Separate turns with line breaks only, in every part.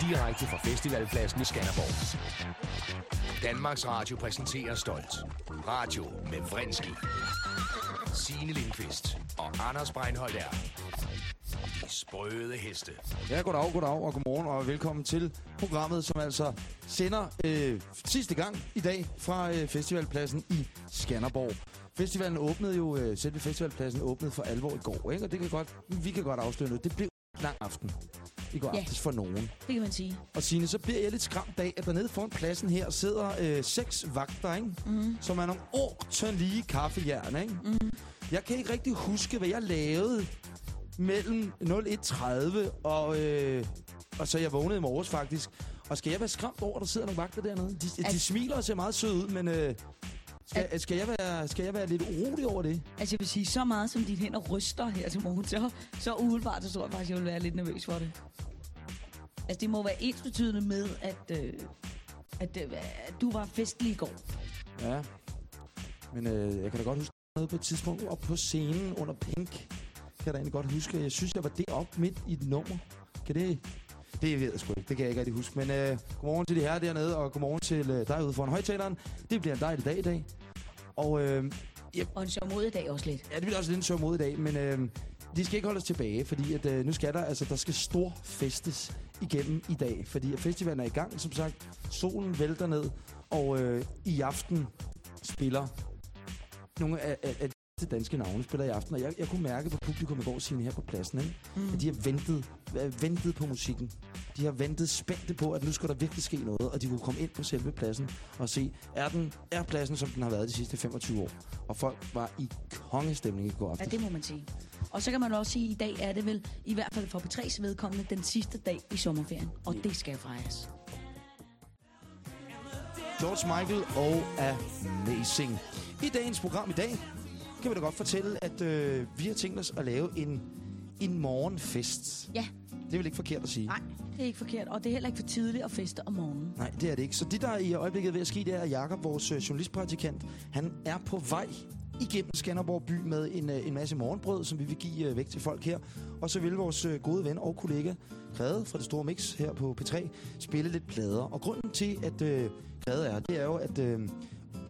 Direkte fra festivalpladsen i Skanderborg. Danmarks Radio præsenterer stolt. Radio med Vrindski. Signe Lindqvist og Anders Breinholt er de sprøde heste.
Ja, goddag, goddag og godmorgen og velkommen til programmet, som altså sender øh, sidste gang i dag fra øh, festivalpladsen i Skanderborg. Festivalen åbnede jo, øh, selve festivalpladsen åbnede for alvor i går, ikke? og det kan godt, vi kan godt afsløre noget. Det blev lang aften i går
Ja.
aftes for nogen.
Det kan man sige.
Og Signe, så bliver jeg lidt skræmt af, at der nede foran pladsen her sidder øh, seks vagter, ikke? Mm. som er nogle ordentlige kaffejern. Ikke? Mm. Jeg kan ikke rigtig huske, hvad jeg lavede mellem 01.30 og, øh, og så jeg vågnede i morges faktisk. Og skal jeg være skræmt over, at der sidder nogle vagter dernede? De, de smiler og ser meget søde ud, men øh, skal, skal, jeg være, skal jeg være lidt urolig over det?
Altså jeg vil sige, så meget som dine hænder ryster her til morgen, så, så umiddelbart, så tror jeg faktisk, jeg vil være lidt nervøs for det. Altså det må være ens betydende med, at, øh, at, øh, at du var festlig i går.
Ja. Men øh, jeg kan da godt huske noget på et tidspunkt op på scenen under Pink. Kan jeg da egentlig godt huske. Jeg synes, jeg var deroppe midt i et nummer. Kan det... Det ved jeg sgu ikke. Det kan jeg ikke rigtig huske. Men øh, godmorgen til de her dernede, og godmorgen til øh, dig ude foran højtaleren. Det bliver en dejlig dag i dag. Og øh,
Og en i dag også lidt.
ja, det bliver også lidt en sjov i dag, men øh, de skal ikke holde os tilbage, fordi at, øh, nu skal der, altså, der skal stor festes igennem i dag, fordi at festivalen er i gang, som sagt. Solen vælter ned, og øh, i aften spiller nogle af, af, af de danske navne spiller i aften, og jeg, jeg kunne mærke på publikum i går, Signe, her på pladsen, ikke? Mm. at de har ventet, øh, ventet på musikken. De har ventet spændte på, at nu skulle der virkelig ske noget, og de kunne komme ind på selve pladsen og se, er, den, er pladsen, som den har været de sidste 25 år. Og folk var i kongestemning i går
Ja,
aften.
det må man sige. Og så kan man også sige, at i dag er det vel, i hvert fald for P3's vedkommende, den sidste dag i sommerferien. Og det skal fejres.
George Michael og Amazing. I dagens program i dag kan vi da godt fortælle, at øh, vi har tænkt os at lave en, en morgenfest.
Ja,
Det er vel ikke forkert at sige?
nej, det er ikke forkert. Og det er heller ikke for tidligt at feste om morgenen.
Nej, det er det ikke. Så det, der er i øjeblikket er ved at ske, det er, at Jakob, vores øh, journalistpraktikant, han er på vej igennem Skanderborg by med en, øh, en masse morgenbrød, som vi vil give øh, væk til folk her. Og så vil vores øh, gode ven og kollega, Grede fra det store mix her på P3, spille lidt plader. Og grunden til, at øh, Grede er, det er jo, at øh,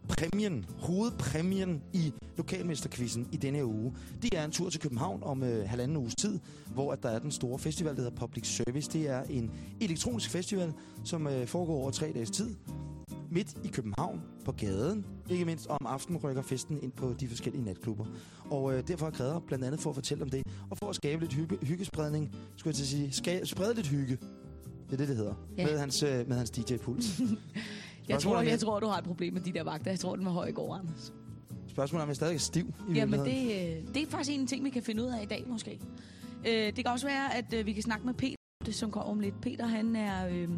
præmien, hovedpræmien i lokalmesterquizzen i denne her uge, det er en tur til København om øh, halvanden uges tid, hvor at der er den store festival, der hedder Public Service. Det er en elektronisk festival, som øh, foregår over tre dages tid midt i København på gaden. Ikke mindst om aftenen rykker festen ind på de forskellige natklubber. Og øh, derfor er Græder blandt andet for at fortælle om det, og for at skabe lidt hygge, hyggespredning, skulle jeg til at sige, sprede lidt hygge. Det er det, det hedder.
Ja.
Med hans, øh, med hans DJ-puls.
Jeg tror, jeg tror, du har et problem med de der vagter. Jeg tror, den var høj i går, Anders.
Spørgsmålet er, om jeg stadig er stiv i
Jamen,
virkeligheden.
det, øh, det er faktisk en ting, vi kan finde ud af i dag, måske. Øh, det kan også være, at øh, vi kan snakke med Peter, som kommer om lidt. Peter, han, er, øh,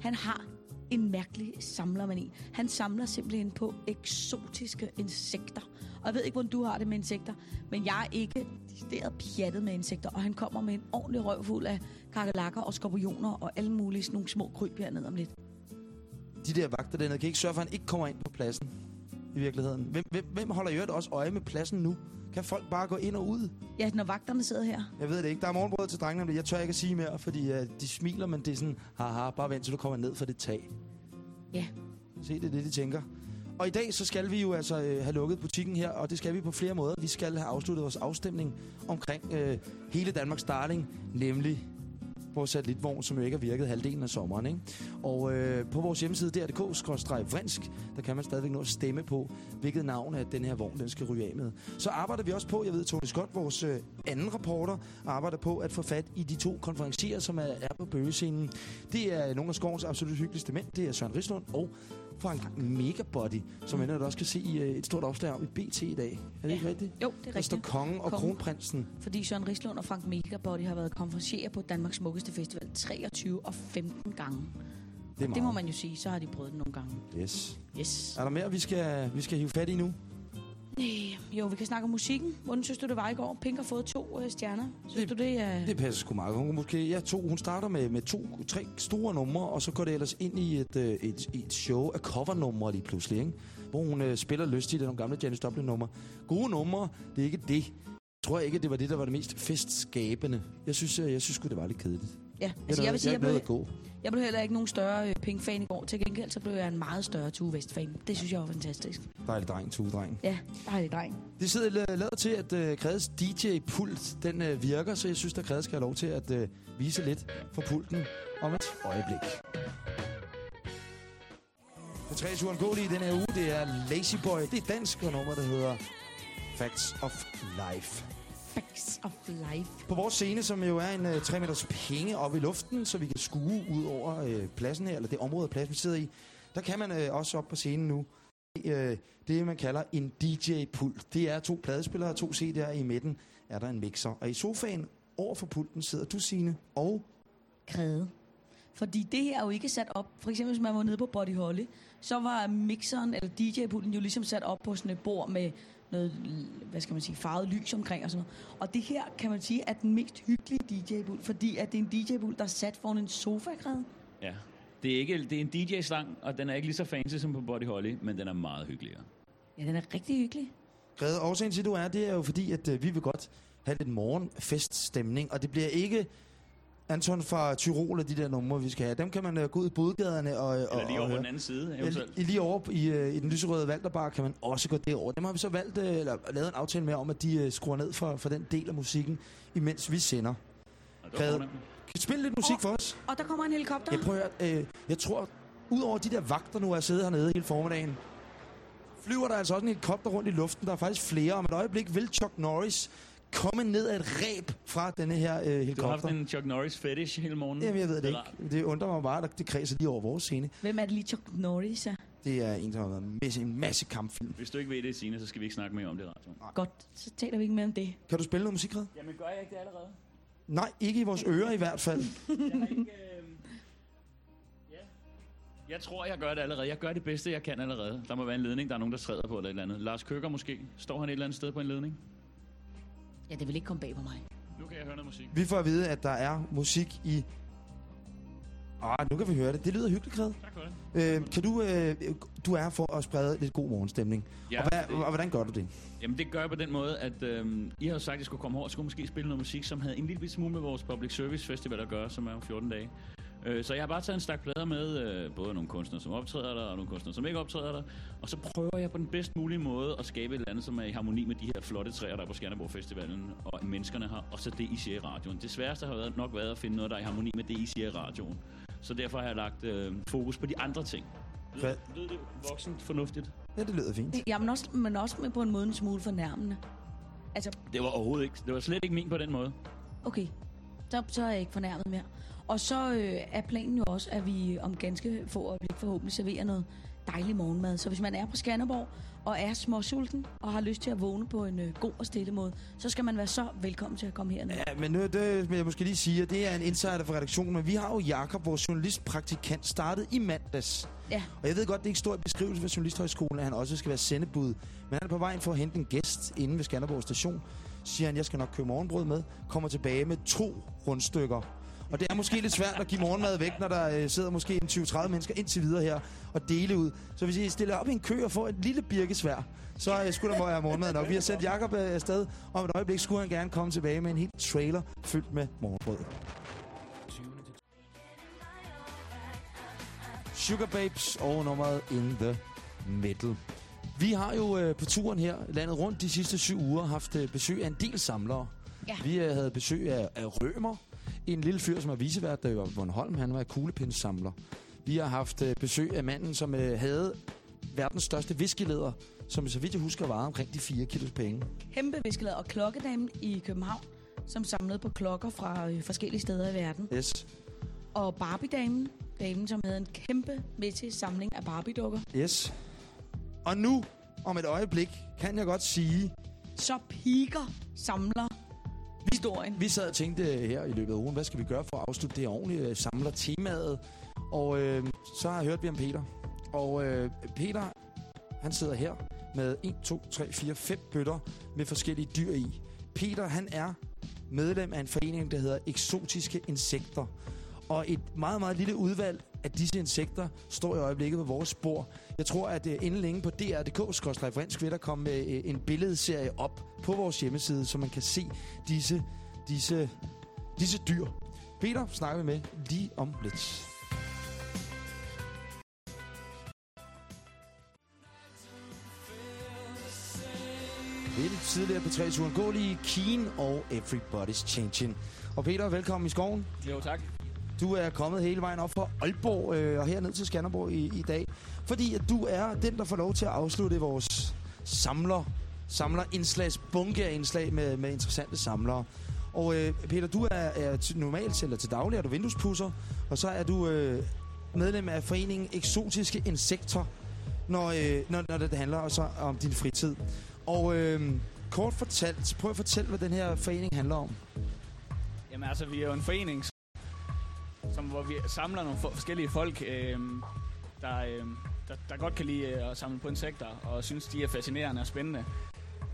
han har en mærkelig samlermani. Han samler simpelthen på eksotiske insekter. Og jeg ved ikke, hvordan du har det med insekter, men jeg er ikke decideret pjattet med insekter. Og han kommer med en ordentlig røv fuld af kakelakker og skorpioner og alle mulige sådan nogle små kryb hernede om lidt.
De der vagter dernede kan ikke sørge for, at han ikke kommer ind på pladsen i virkeligheden. Hvem, hvem, hvem holder i øvrigt også øje med pladsen nu? Kan folk bare gå ind og ud?
Ja, når vagterne sidder her.
Jeg ved det ikke. Der er morgenbrød til drengene, men jeg tør ikke at sige mere, fordi uh, de smiler, men det er sådan, haha, bare vent til du kommer ned for det tag.
Ja.
Se, det er det, de tænker. Og i dag så skal vi jo altså øh, have lukket butikken her, og det skal vi på flere måder. Vi skal have afsluttet vores afstemning omkring øh, hele Danmarks Darling, nemlig på satellitvogn, som jo ikke har virket halvdelen af sommeren. Ikke? Og øh, på vores hjemmeside, drdk-vrinsk, der kan man stadigvæk nå at stemme på, hvilket navn at den her vogn den skal ryge af med. Så arbejder vi også på, jeg ved, Tony Scott, vores øh, anden reporter, arbejder på at få fat i de to konferencier, som er, er på bøgescenen. Det er nogle af skovens absolut hyggeligste mænd. Det er Søren Rislund og Frank Megabody, som man mm. også kan se i øh, et stort opslag om i BT i dag. Er det
Ja.
ikke rigtigt?
Jo, det er
Der står
rigtigt.
kongen og
Kongen.
kronprinsen.
Fordi Søren Rislund og Frank Megabody har været konferencier på Danmarks smukkeste festival 23 og 15 gange.
Det,
Det må man jo sige, så har de prøvet det nogle gange.
Yes.
Yes.
Er der mere, vi skal, vi skal hive fat i nu?
Øh, jo, vi kan snakke om musikken. Hvordan synes du, det var i går? Pink har fået to øh, stjerner. Synes
Det-
du, det er...
Det passer sgu meget. Hun, måske, ja, to, hun starter med, med to, tre store numre, og så går det ellers ind i et, øh, et, et show af covernumre lige pludselig, ikke? hvor hun øh, spiller lystigt af nogle gamle Janis Joplin-numre. Gode numre, det er ikke det. Jeg tror ikke, det var det, der var det mest festskabende. Jeg synes, øh, jeg synes det var lidt kedeligt.
Ja, altså jeg vil sige,
jeg
jeg blev, jeg blev heller ikke nogen større øh, Pink-fan i går. Til gengæld så blev jeg en meget større Tue West-fan. Det synes jeg var fantastisk.
Dejlig dreng, tugedreng.
Ja, dejlig dreng.
Det sidder la- lavet til, at uh, Kredes DJ-pult, den uh, virker, så jeg synes, at Kredes skal have lov til at uh, vise lidt for pulten om et øjeblik. Det tre uundgåelige i den her uge, det er Lazy Boy. Det er dansk nummer, der hedder Facts of Life.
Facts of life.
På vores scene, som jo er en uh, 3 meters penge op i luften, så vi kan skue ud over uh, pladsen her, eller det område af pladsen, vi sidder i, der kan man uh, også op på scenen nu uh, det, man kalder en DJ-pult. Det er to pladespillere og to CD'er i midten, er der en mixer. Og i sofaen over for pulten sidder du, Signe, og
Kræde. Fordi det her er jo ikke sat op. For eksempel, hvis man var nede på Body Holly, så var mixeren eller DJ-pulten jo ligesom sat op på sådan et bord med noget, hvad skal man sige, farvet lys omkring og sådan noget. Og det her, kan man sige, er den mest hyggelige DJ-pult, fordi at det er en DJ-pult, der er sat foran en sofa -kræde.
Ja. Det er, ikke, det er en DJ-stang, og den er ikke lige så fancy som på Body Holly, men den er meget hyggeligere.
Ja, den er rigtig hyggelig.
Grede, årsagen til, du er, det er jo fordi, at uh, vi vil godt have lidt morgenfeststemning, og det bliver ikke Anton fra Tyrol og de der numre, vi skal have. Dem kan man uh, gå ud i bodgaderne og,
Eller
og,
lige
og
over
høre.
den anden side,
Ja,
eventuelt.
li- lige over i, øh, i den lyserøde Valterbar kan man også gå derover. Dem har vi så valgt, øh, eller lavet en aftale med om, at de øh, skruer ned for, for den del af musikken, imens vi sender.
Og.
Kan du spille lidt musik for os?
Og der kommer en helikopter.
Jeg prøver, øh, jeg tror, ud over de der vagter nu er siddet hernede hele formiddagen, flyver der altså også en helikopter rundt i luften. Der er faktisk flere. Om et øjeblik vil Chuck Norris komme ned af et ræb fra denne her øh,
Du har haft
helikopter.
en Chuck Norris fetish hele morgenen.
Jamen, jeg ved det
er rart.
ikke. Det undrer mig bare, at det kredser lige over vores scene.
Hvem er det lige Chuck Norris? Ja?
Det er en, som har været med i en masse kampfilm.
Hvis du ikke ved det, Signe, så skal vi ikke snakke mere om det i radioen.
Godt, så taler vi ikke mere om det.
Kan du spille noget musik, Red?
Jamen, gør jeg ikke det allerede?
Nej, ikke i vores ører i hvert fald.
Jeg har ikke... Øh... Ja. Jeg tror, jeg gør det allerede. Jeg gør det bedste, jeg kan allerede. Der må være en ledning, der er nogen, der træder på eller et eller andet. Lars Køkker måske. Står han et eller andet sted på en ledning?
Ja, det vil ikke komme bag på mig.
Nu kan jeg høre noget musik.
Vi får at vide, at der er musik i... Ah, nu kan vi høre det. Det lyder hyggeligt, Kred.
Tak for det.
Øh, kan du... Øh, du er for at sprede lidt god morgenstemning.
Ja,
og, hvad,
det-
og hvordan gør du det?
Jamen det gør jeg på den måde, at øhm, I har jo sagt, at jeg skulle komme over og skulle måske spille noget musik, som havde en lille smule med vores Public Service Festival at gøre, som er om 14 dage. Øh, så jeg har bare taget en stak plader med, øh, både nogle kunstnere, som optræder der, og nogle kunstnere, som ikke optræder der. Og så prøver jeg på den bedst mulige måde at skabe et eller andet, som er i harmoni med de her flotte træer, der er på Skanderborg Festivalen, og menneskerne har, og så det, I siger i radioen. Det sværeste har været, nok været at finde noget, der er i harmoni med det, I siger i radioen. Så derfor har jeg lagt øh, fokus på de andre ting. Lyder, lyder det voksent fornuftigt?
Ja, det lyder fint.
Ja, men også, men også med på en måde en smule fornærmende. Altså,
Det var overhovedet ikke. Det var slet ikke min på den måde.
okay, så, så er jeg ikke fornærmet mere. Og så øh, er planen jo også, at vi om ganske få øjeblik forhåbentlig serverer noget dejlig morgenmad. Så hvis man er på Skanderborg og er småsulten og har lyst til at vågne på en øh, god og stille måde, så skal man være så velkommen til at komme herned.
Ja, men nu, det vil jeg måske lige sige, at det er en insider fra redaktionen, men vi har jo Jakob, vores journalistpraktikant, startet i mandags.
Ja.
Og jeg ved godt, det ikke står i beskrivelsen ved Journalisthøjskolen, at han også skal være sendebud. Men han er på vej for at hente en gæst inde ved Skanderborg station. Siger han, jeg skal nok købe morgenbrød med. Kommer tilbage med to rundstykker. Og det er måske lidt svært at give morgenmad væk, når der øh, sidder måske en 20-30 mennesker indtil videre her og dele ud. Så hvis I stiller op i en kø og får et lille birkesvær, så øh, skulle der må være morgenmad nok. Vi har sendt Jakob øh, afsted. Om et øjeblik skulle han gerne komme tilbage med en helt trailer fyldt med morgenbrød. Sugar Babes og nummeret In The Middle. Vi har jo øh, på turen her landet rundt de sidste syv uger haft øh, besøg af en del samlere.
Ja.
Vi øh, havde besøg af, af Rømer, en lille fyr, som er visevært, der var på Bornholm. Han var kuglepindsamler. Vi har haft øh, besøg af manden, som øh, havde verdens største viskeleder, som så vidt jeg husker var omkring de 4 kilos penge.
Kæmpe viskeleder og klokkedamen i København, som samlede på klokker fra øh, forskellige steder i verden.
Yes.
Og Barbie-damen, damen, som havde en kæmpe mæssig samling af Barbie-dukker.
Yes. Og nu, om et øjeblik, kan jeg godt sige,
Så piker samler historien.
Vi sad og tænkte øh, her i løbet af ugen, hvad skal vi gøre for at afslutte det ordentligt, øh, samler temaet. Og øh, så har jeg hørt vi om Peter. Og øh, Peter, han sidder her med 1, 2, 3, 4, 5 bøtter med forskellige dyr i. Peter, han er medlem af en forening, der hedder Eksotiske Insekter. Og et meget, meget lille udvalg at disse insekter står i øjeblikket på vores spor. Jeg tror, at øh, inden længe på dr.dk vil der komme øh, en billedserie op på vores hjemmeside, så man kan se disse, disse, disse dyr. Peter snakker vi med lige om lidt. Lidt tidligere på 3 turen gå lige Keen og Everybody's Changing. Og Peter, velkommen i skoven.
Jo, tak.
Du er kommet hele vejen op fra Aalborg øh, og herned til Skanderborg i, i dag. Fordi at du er den, der får lov til at afslutte vores samler, samler indslags bunke af indslag med, med interessante samlere. Og øh, Peter, du er, er normalt eller til daglig er du vinduespusser, og så er du øh, medlem af foreningen Eksotiske Insekter, når, øh, når, når det handler så om din fritid. Og øh, kort fortalt, prøv at fortælle, hvad den her forening handler om.
Jamen altså, vi er jo en forening, som, hvor vi samler nogle for, forskellige folk, øh, der, øh, der, der godt kan lide øh, at samle på insekter, og synes, de er fascinerende og spændende.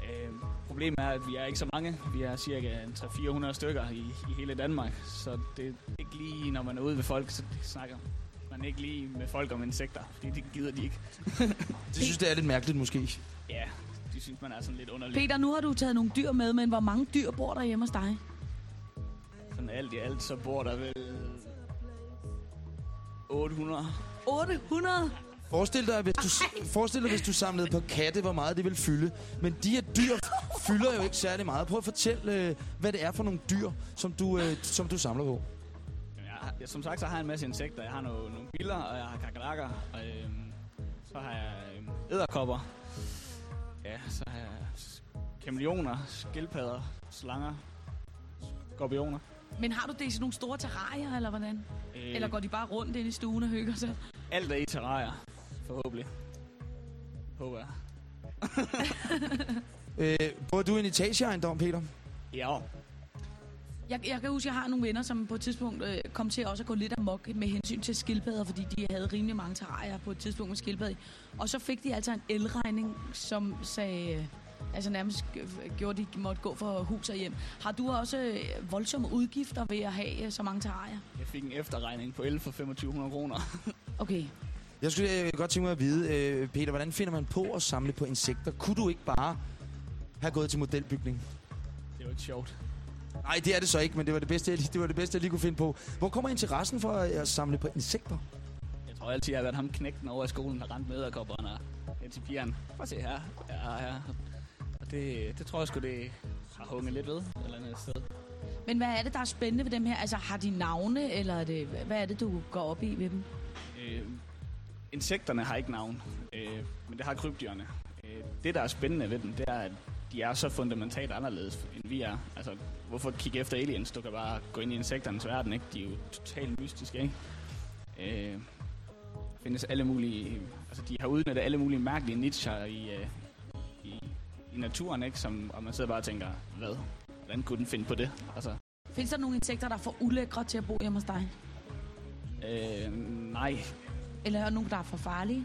Øh, problemet er, at vi er ikke så mange. Vi er cirka 300-400 stykker i, i hele Danmark, så det er ikke lige, når man er ude ved folk, så snakker man ikke lige med folk om insekter, fordi det gider de ikke.
Det synes det er lidt mærkeligt måske.
Ja, de synes, man er sådan lidt underlig.
Peter, nu har du taget nogle dyr med, men hvor mange dyr bor der hjemme hos dig?
Sådan alt i alt, så bor der vel 800.
800?
Forestil dig, hvis du, forestil dig, hvis du samlede på katte, hvor meget det vil fylde. Men de her dyr fylder jo ikke særlig meget. Prøv at fortælle, øh, hvad det er for nogle dyr, som du, øh, som du samler på.
Jeg, som sagt, så har jeg en masse insekter. Jeg har nogle, nogle biller, og jeg har kakalakker. Og øhm, så har jeg øhm, æderkopper. Ja, så har jeg kameleoner, skildpadder, slanger, skorpioner.
Men har du det i sådan nogle store terrarier, eller hvordan?
Øh,
Eller går de bare rundt ind i stuen og hygger sig?
Alt er i terrarier, forhåbentlig. Håber jeg.
Øh, bor du i en etageejendom, Peter?
Ja,
Jeg, jeg kan huske, at jeg har nogle venner, som på et tidspunkt øh, kom til også at gå lidt amok med hensyn til skildpadder, fordi de havde rimelig mange terrarier på et tidspunkt med skildpadder. Og så fik de altså en elregning, som sagde, øh, altså nærmest gjorde, at de måtte gå for hus og hjem. Har du også øh, voldsomme udgifter ved at have øh, så mange terrarier?
jeg fik en efterregning på el for 2500 kroner.
Okay.
Jeg skulle øh, godt tænke mig at vide, øh, Peter, hvordan finder man på at samle på insekter? Kunne du ikke bare have gået til modelbygning?
Det jo ikke sjovt.
Nej, det er det så ikke, men det var det bedste, jeg, lige- det var det bedste, jeg lige kunne finde på. Hvor kommer interessen for at, samle på insekter?
Jeg tror altid, jeg har været ham knægten over i skolen, der rendte med æderkopperne hen til pigerne. Prøv at se her. Ja, ja. Og det, det tror jeg sgu, det har hunget lidt ved et eller andet sted.
Men hvad er det, der er spændende ved dem her? Altså, har de navne, eller er det, hvad er det, du går op i ved dem?
Øh, insekterne har ikke navn, øh, men det har krybdyrene. Øh, det, der er spændende ved dem, det er, at de er så fundamentalt anderledes, end vi er. Altså, hvorfor kigge efter aliens? Du kan bare gå ind i insekternes verden, ikke? De er jo totalt mystiske, ikke? Øh, findes alle mulige... Altså, de har udnyttet alle mulige mærkelige nicher i, øh, i, i naturen, ikke? Som, og man sidder bare og tænker, hvad? Hvordan kunne den finde på det? Altså,
Findes der nogle insekter, der er for ulækre til at bo hjemme hos dig?
øh, nej,
Eller er der nogle, der er for farlige?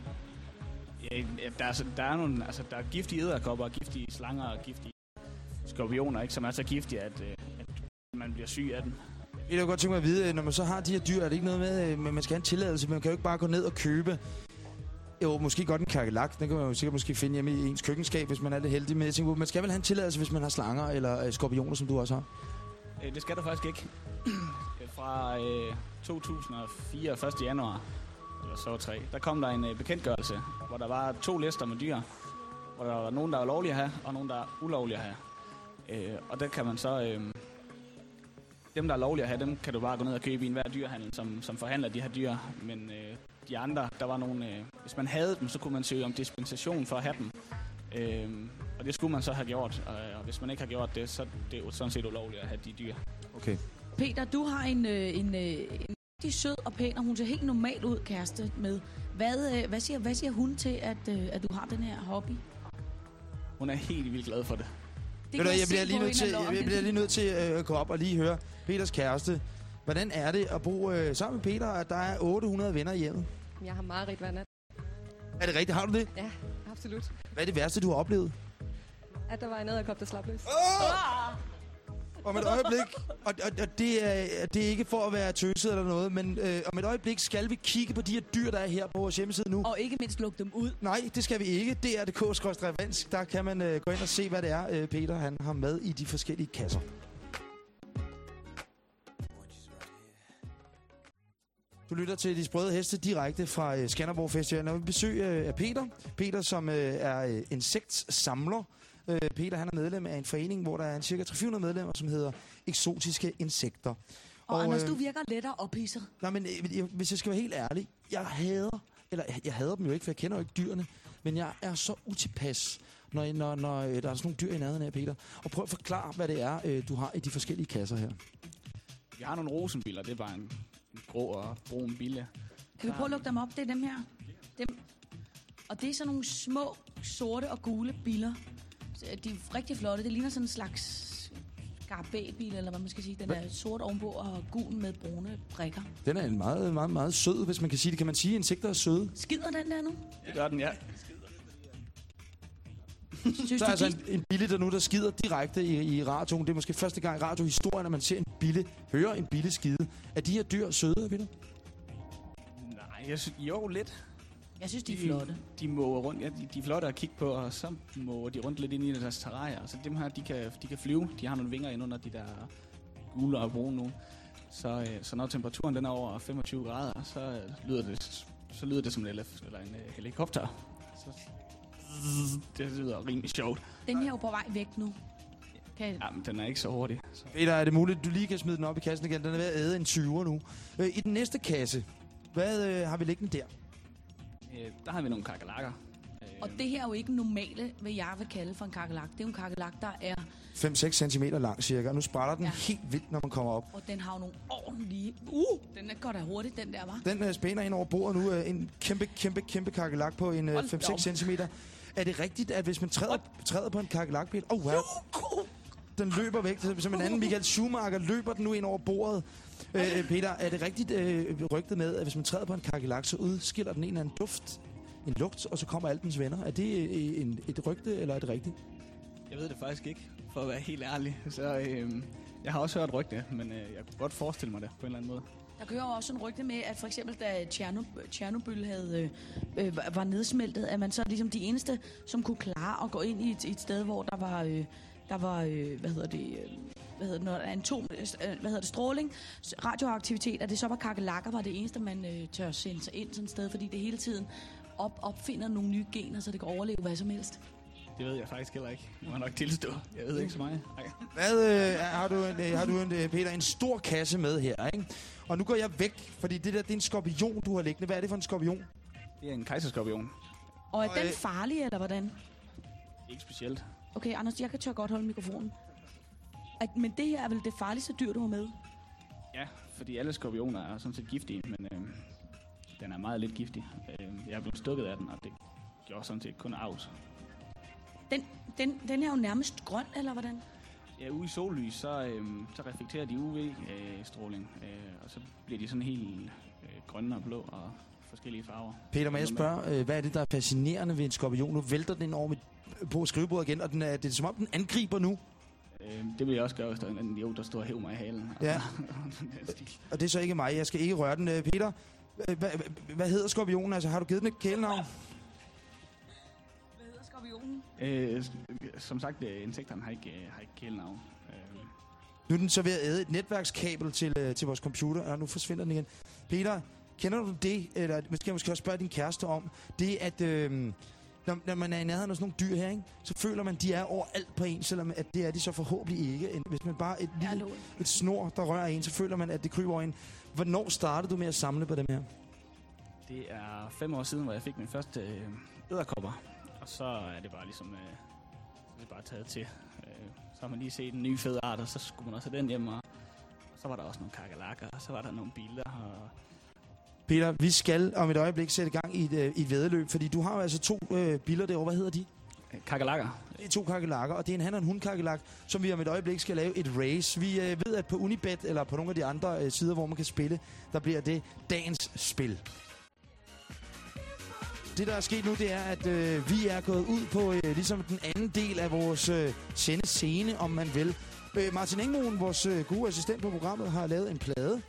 Ja, der, er, så- der er nogle, altså, der er giftige æderkopper, og giftige slanger og giftige skorpioner, ikke, som er så giftige, at, øh, at man bliver syg af dem.
Jeg kunne godt tænke mig at vide, øh, når man så har de her dyr, er det ikke noget med, øh, men man skal have en tilladelse, man kan jo ikke bare gå ned og købe jo, måske godt en kakelak. Den kan man jo sikkert måske finde hjemme i ens køkkenskab, hvis man er lidt heldig. Men jeg tænker, man skal vel have en tilladelse, hvis man har slanger eller øh, skorpioner, som du også har.
Øh, det skal der faktisk ikke. Fra øh, 2004, 1. januar, eller så tre, der kom der en øh, bekendtgørelse, hvor der var to lister med dyr. Hvor der var nogen, der var lovlige at have, og nogen, der er ulovlige at have. Øh, og der kan man så... Øh, dem, der er lovlige at have, dem kan du bare gå ned og købe i enhver dyrhandel, som, som forhandler de her dyr. Men øh, de andre, der var nogle... Øh, hvis man havde dem, så kunne man søge om dispensation for at have dem. Øh, og det skulle man så have gjort. Og, og hvis man ikke har gjort det, så det er jo sådan set ulovligt at have de dyr.
Okay.
Peter, du har en, øh, en, øh, en rigtig sød og pæn, og hun ser helt normalt ud, kæreste med. Hvad, øh, hvad, siger, hvad siger hun til, at, øh, at du har den her hobby?
Hun er helt vildt glad for det.
Det
Ved du,
kan
jeg, bliver lige nødt til, jeg bliver lige nødt til øh, at gå op og lige høre Peters kæreste. Hvordan er det at bo øh, sammen med Peter, at der er 800 venner i hjemmet?
Jeg har meget rigt nat.
Er det rigtigt? Har du det?
Ja, absolut.
Hvad er det værste, du har oplevet?
At der var en æderkop, der slap løs.
Om et øjeblik, og, og, og det, er, det er ikke for at være tøset eller noget, men øh, om et øjeblik skal vi kigge på de her dyr, der er her på vores hjemmeside nu.
Og ikke mindst lukke dem ud.
Nej, det skal vi ikke. Det er det vansk. Der kan man øh, gå ind og se, hvad det er, øh, Peter han har med i de forskellige kasser. Du lytter til De Sprøde Heste direkte fra øh, Skanderborg Festival. Og vi besøg øh, af Peter. Peter, som øh, er insektsamler. Øh, Peter han er medlem af en forening, hvor der er en cirka 300 medlemmer, som hedder Eksotiske Insekter.
Og, og Anders,
øh,
du virker lettere ophidset.
Nej, men øh, jeg- hvis jeg skal være helt ærlig, jeg hader, eller jeg hader dem jo ikke, for jeg kender jo ikke dyrene, men jeg er så utilpas, når, når, når der er sådan nogle dyr i nærheden af, Peter. Og prøv at forklare, hvad det er, øh, du har i de forskellige kasser her.
Vi har nogle rosenbiler, det er bare en grå og brun bille.
Kan vi prøve at lukke dem op? Det er dem her. Dem. Og det er sådan nogle små, sorte og gule biler. Så De er rigtig flotte. Det ligner sådan en slags skarabæbil, eller hvad man skal sige. Den er sort ovenpå og gul med brune prikker.
Den er en meget, meget, meget sød, hvis man kan sige det. Kan man sige, at insekter er søde?
Skider den der nu?
Det gør den, ja.
Synes
Så er altså
de...
en, en bille, der nu der skider direkte i, i radioen. Det er måske første gang i radiohistorien, at man ser en bille, hører en bille skide. Er de her dyr søde, Peter?
Nej, jeg synes, jo lidt.
Jeg synes, de er flotte.
De måger rundt, ja, de, de er flotte at kigge på, og så måger de rundt lidt ind i deres terrarier. Så dem her, de kan, de kan flyve. De har nogle vinger ind under de der gule og brune nu. Så, øh, så når temperaturen den er over 25 grader, så øh, lyder det, så lyder det som en, elef, eller en øh, helikopter. Så, det lyder rimelig sjovt.
Den her er jo på vej væk nu. Kan...
Jamen, den er ikke så hurtig. Så.
Peter, er det muligt, at du lige kan smide den op i kassen igen? Den er ved at æde en 20'er nu. Øh, I den næste kasse, hvad øh, har vi liggende der?
Øh, der har vi nogle kakalakker. Øh,
Og det her er jo ikke normale, hvad jeg vil kalde for en kakelak. Det er jo en kakelak, der er...
5-6 cm lang cirka. Og nu sprætter den ja. Helt vildt, når man kommer op.
Og den har jo nogle ordentlige... Uh, den er godt da hurtigt, den der, var.
Den øh, spænder ind over bordet nu. Øh, en kæmpe, kæmpe, kæmpe kakelak på en øh,
Hold da
5-6
op.
cm. Er det rigtigt, at hvis man træder, træder på en kakelak, Oh, wow. Den løber væk. Som en anden Michael Schumacher løber den nu ind over bordet. Øh, øh, Peter, er det rigtigt øh, rygtet med, at hvis man træder på en kakelak, så udskiller den en eller anden duft, en lugt, og så kommer alle dens venner? Er det øh, en, et rygte, eller er det rigtigt?
Jeg ved det faktisk ikke, for at være helt ærlig. Så øh, jeg har også hørt rygte, men øh, jeg kunne godt forestille mig det på en eller anden måde.
Der kører jo også en rygte med, at for eksempel da Tjernobyl, Tjernobyl havde, øh, øh, var nedsmeltet, at man så ligesom de eneste, som kunne klare at gå ind i et, et sted, hvor der var, øh, der var øh, hvad hedder det, øh, hvad hedder det, når der er atom, øh, hvad hedder det, stråling, radioaktivitet, at det så var kakelakker, var det eneste, man øh, tør sende sig ind sådan et sted, fordi det hele tiden op, opfinder nogle nye gener, så det kan overleve hvad som helst.
Det ved jeg faktisk heller ikke. Det må jeg nok tilstå. Jeg ved ikke så meget. Nej.
Hvad øh, har du, en, øh, har du en, øh, Peter, en stor kasse med her, ikke? Og nu går jeg væk, fordi det der, det er en skorpion, du har liggende. Hvad er det for en skorpion?
Det er en kejserskorpion.
Og er
Og,
den
øh,
farlig, eller hvordan?
Ikke specielt.
Okay, Anders, jeg kan tør godt holde mikrofonen. At, men det her er vel det farligste dyr, du har med?
Ja, fordi alle skorpioner er sådan set giftige, men øh, den er meget lidt giftig. Øh, jeg er blevet stukket af den, og det gjorde sådan set kun afs.
Den, den, den er jo nærmest grøn, eller hvordan?
Ja, ude i sollys, så, øh, så reflekterer de UV-stråling, øh, og så bliver de sådan helt øh, grønne og blå og forskellige farver.
Peter, må jeg spørge, øh, hvad er det, der er fascinerende ved en skorpion? Nu vælter den over mit, på skrivebordet igen, og den er, det er som om, den angriber nu.
Øh, det vil jeg også gøre, hvis der er en anden idiot, der står og hæver mig i halen.
Ja.
Stil.
Og det er så ikke mig, jeg skal ikke røre den. Øh, Peter, øh, hvad, hvad, hvad hedder skorpionen? Altså, har du givet den et kælenavn?
Hedder skorpionen?
øh, som sagt, øh, insekterne har ikke, øh, har ikke kælenavn. Øh,
Nu er den så ved at æde et netværkskabel til, øh, til vores computer, og nu forsvinder den igen. Peter, kender du det, eller måske jeg måske også spørge din kæreste om, det at, øh, når, når man er i nærheden af sådan nogle dyr her, ikke, så føler man, de er overalt på en, selvom at det er de så forhåbentlig ikke. Hvis man bare et lille et snor, der rører en, så føler man, at det kryber over en. Hvornår startede du med at samle på dem her?
det er fem år siden, hvor jeg fik min første æderkopper. Så er det bare ligesom... Øh, er det bare taget til. Øh, så har man lige set en ny fed art, og så skulle man også have den hjem. Og, og så var der også nogle kakalakker, og så var der nogle biler. Og,
Peter, vi skal om et øjeblik sætte gang i et, øh, et vedløb, fordi du har jo altså to øh, billeder derovre. Hvad hedder de?
øh, kakalakker.
Det er to kakelakker, og det er en han og en hundkakelak, som vi om et øjeblik skal lave et race. Vi øh, ved, at på Unibet eller på nogle af de andre øh, sider, hvor man kan spille, der bliver det dagens spil. Det, der er sket nu, det er, at øh, vi er gået ud på øh, ligesom den anden del af vores øh, sende scene, om man vil. Øh, Martin Engmoen, vores øh, gode assistent på programmet, har lavet en plade.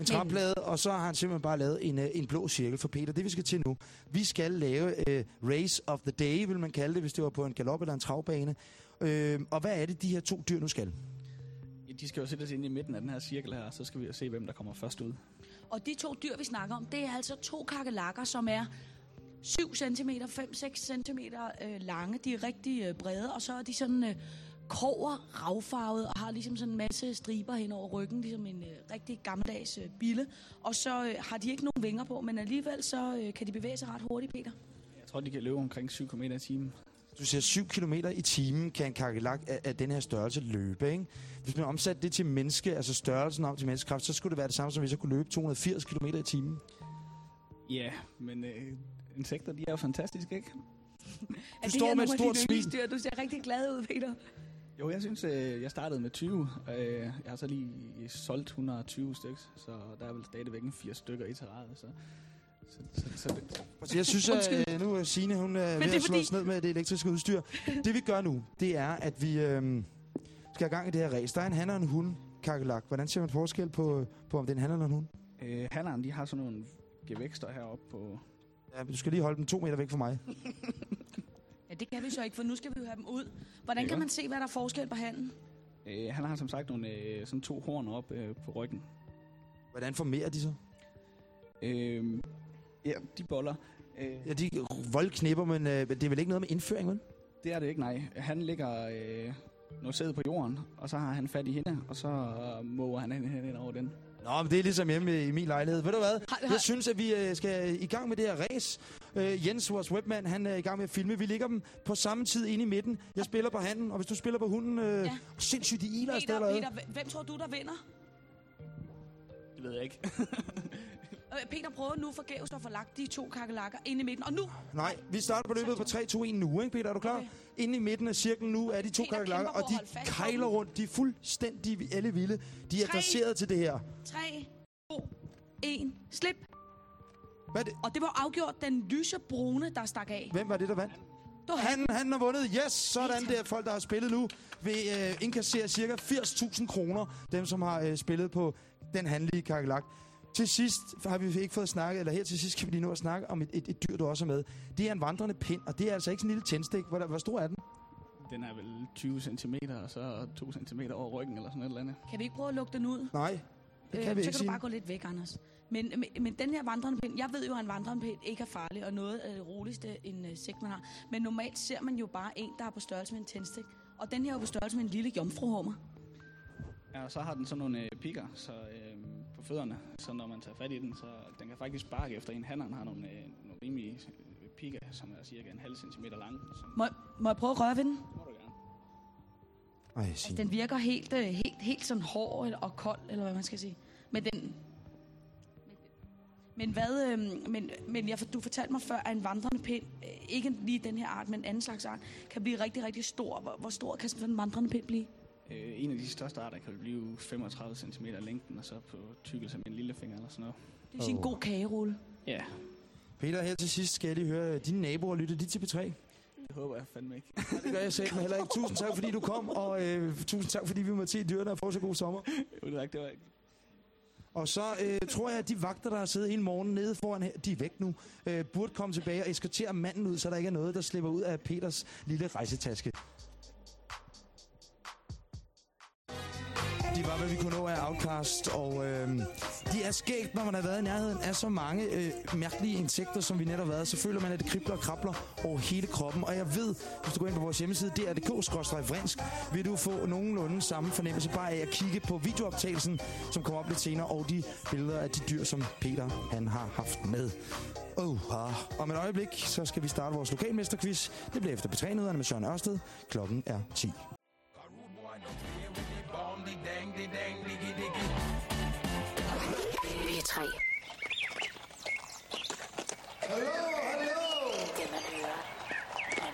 En træplade, og så har han simpelthen bare lavet en, øh, en blå cirkel for Peter. Det vi skal til nu. Vi skal lave øh, Race of the Day, vil man kalde det, hvis det var på en galop eller en travbane. Øh, og hvad er det, de her to dyr nu skal?
Ja, De skal jo sættes ind i midten af den her cirkel her, og så skal vi jo se, hvem der kommer først ud.
Og de to dyr, vi snakker om, det er altså to kakelakker, som er 7 cm, 5-6 cm øh, lange. De er rigtig øh, brede, og så er de sådan øh, kover ravfarvet og har ligesom sådan en masse striber hen over ryggen, ligesom en øh, rigtig gammeldags øh, bille. Og så øh, har de ikke nogen vinger på, men alligevel så øh, kan de bevæge sig ret hurtigt, Peter.
Jeg tror, de kan løbe omkring 7 km i timen.
Du siger 7 km i timen kan en kakelak af, af den her størrelse løbe, ikke? Hvis man omsatte det til menneske, altså størrelsen om til menneskekraft, så skulle det være det samme, som hvis jeg kunne løbe 280 km i timen.
Ja, men øh, insekter, de er jo fantastiske, ikke?
Er det
står med et stort smil.
Du ser rigtig glad ud, Peter.
Jo, jeg synes, øh, jeg startede med 20. Øh, jeg har så lige solgt 120 stykker, så der er vel stadigvæk en 80 stykker i terræet. Så, så, så, det,
jeg synes, at øh, nu er Signe, hun er ved
er
at slå
fordi-
os ned med det elektriske udstyr. Det vi gør nu, det er, at vi øh, skal have gang i det her race. Der er en han og en hund, kakelak. Hvordan ser man forskel på, på om det er en han eller en hund?
øh, hannerne, de har sådan nogle gevækster heroppe på...
Ja, men du skal lige holde dem to meter væk fra mig.
Ja, det kan vi så ikke, for nu skal vi jo have dem ud. Hvordan
Ja.
kan man se, hvad der er forskel på handen?
Øh, han har som sagt nogle øh, sådan to horn op øh, på ryggen.
Hvordan formerer de sig?
Øh, ja, de boller. Øh,
Ja, de voldknipper, men øh, det er vel ikke noget med indføring, vel?
Det er det ikke, nej. Han ligger øh, noget sæde på jorden, og så har han fat i hende, og så øh, måger han hende hen over den.
Nå, men det er ligesom hjemme i min lejlighed. Ved du hvad?
Har- har-
Jeg synes, at vi øh, skal i gang med det her race. Øh, Jens, vores webmand, han er i gang med at filme. Vi ligger dem på samme tid inde i midten. Jeg spiller på handen, og hvis du spiller på hunden... Øh,
Ja.
Sindssygt, de iler
Peter. Peter, hvem tror du, der vinder?
Det ved jeg ikke.
Øh, Peter prøver nu forgæves at få lagt de to kakelakker ind i midten. Og nu,
Nej, vi starter på løbet på 3, 2, 1 nu, ikke Peter? Er du klar?
Okay.
Inde i midten af cirklen nu er de to kakelakker, og de kejler rundt. De er fuldstændig alle vilde. De er
Tre.
dresseret til det her.
3, 2, 1, slip.
Hvad det?
Og det var afgjort den lysebrune, der stak af.
Hvem var det, der vandt?
Det
Han, han har vundet. Yes, sådan der. Folk, der har spillet nu, vil øh, indkassere cirka 80.000 kroner. Dem, som har øh, spillet på den handlige kakelak. Til sidst har vi ikke fået snakket, eller her til sidst kan vi lige nå at snakke om et, et, et dyr, du også er med. Det er en vandrende pind, og det er altså ikke sådan en lille tændstik. Hvor, hvor stor er den?
Den er vel 20 cm, og så 2 cm over ryggen, eller sådan et eller andet.
Kan vi ikke prøve at lukke den ud?
Nej, det kan vi
Øh, så
ikke
kan du
sige.
bare gå lidt væk, Anders. Men, men, men den her vandrende pind, jeg ved jo, at en vandrende pind ikke er farlig, og noget af det roligste, en uh, sigt man har. Men normalt ser man jo bare en, der er på størrelse med en tændstik. Og den her er på størrelse med en lille jomfruhummer.
Ja, og så har den sådan nogle øh, pigger så, øh, fødderne, så når man tager fat i den, så den kan faktisk sparke efter en. Hanneren har nogle, øh, nogle rimelige øh, pigger, som er cirka en halv centimeter lange. Som,
Må, må jeg prøve at røre ved den?
må du gerne.
Ej,
Altså, den virker helt, øh, helt, helt sådan hård eller- og kold, eller hvad man skal sige. Men den... Men hvad, øh, men, men jeg, du fortalte mig før, at en vandrende pind, øh, ikke lige den her art, men en anden slags art, kan blive rigtig, rigtig stor. Hvor, hvor stor kan sådan en vandrende pind blive?
Øh, en af de største arter kan blive 35 cm længden, og så på tykkelse med en lillefinger eller sådan noget.
Det vil sige en
Åh.
god kagerulle.
Ja,
Peter, her til sidst skal jeg lige høre, øh, dine naboer lytter de til P3?
det håber jeg fandme ikke.
Det gør jeg selv, men heller ikke. Tusind tak, fordi du kom, og øh, tusind tak, fordi vi måtte se dyrene og få så god sommer.
jo, ikke, det var ikke.
Og så øh, tror jeg, at de vagter, der har siddet hele morgenen nede foran her, de er væk nu, øh, burde komme tilbage og eskortere manden ud, så der ikke er noget, der slipper ud af Peters lille rejsetaske. De var, hvad vi kunne nå af Outcast, og øh, de er skægt, når man har været i nærheden af så mange øh, mærkelige insekter, som vi netop har været. Så føler man, at det kribler og krabler over hele kroppen. Og jeg ved, hvis du går ind på vores hjemmeside, dr.dk-vrinsk, vil du få nogenlunde samme fornemmelse bare af at kigge på videooptagelsen, som kommer op lidt senere, og de billeder af de dyr, som Peter han har haft med. Oh, ah. Om et øjeblik, så skal vi starte vores lokalmesterquiz. Det bliver efter betrænyhederne med Søren Ørsted. Klokken er 10.
P3.
Hallo, hallo!
Det man hører,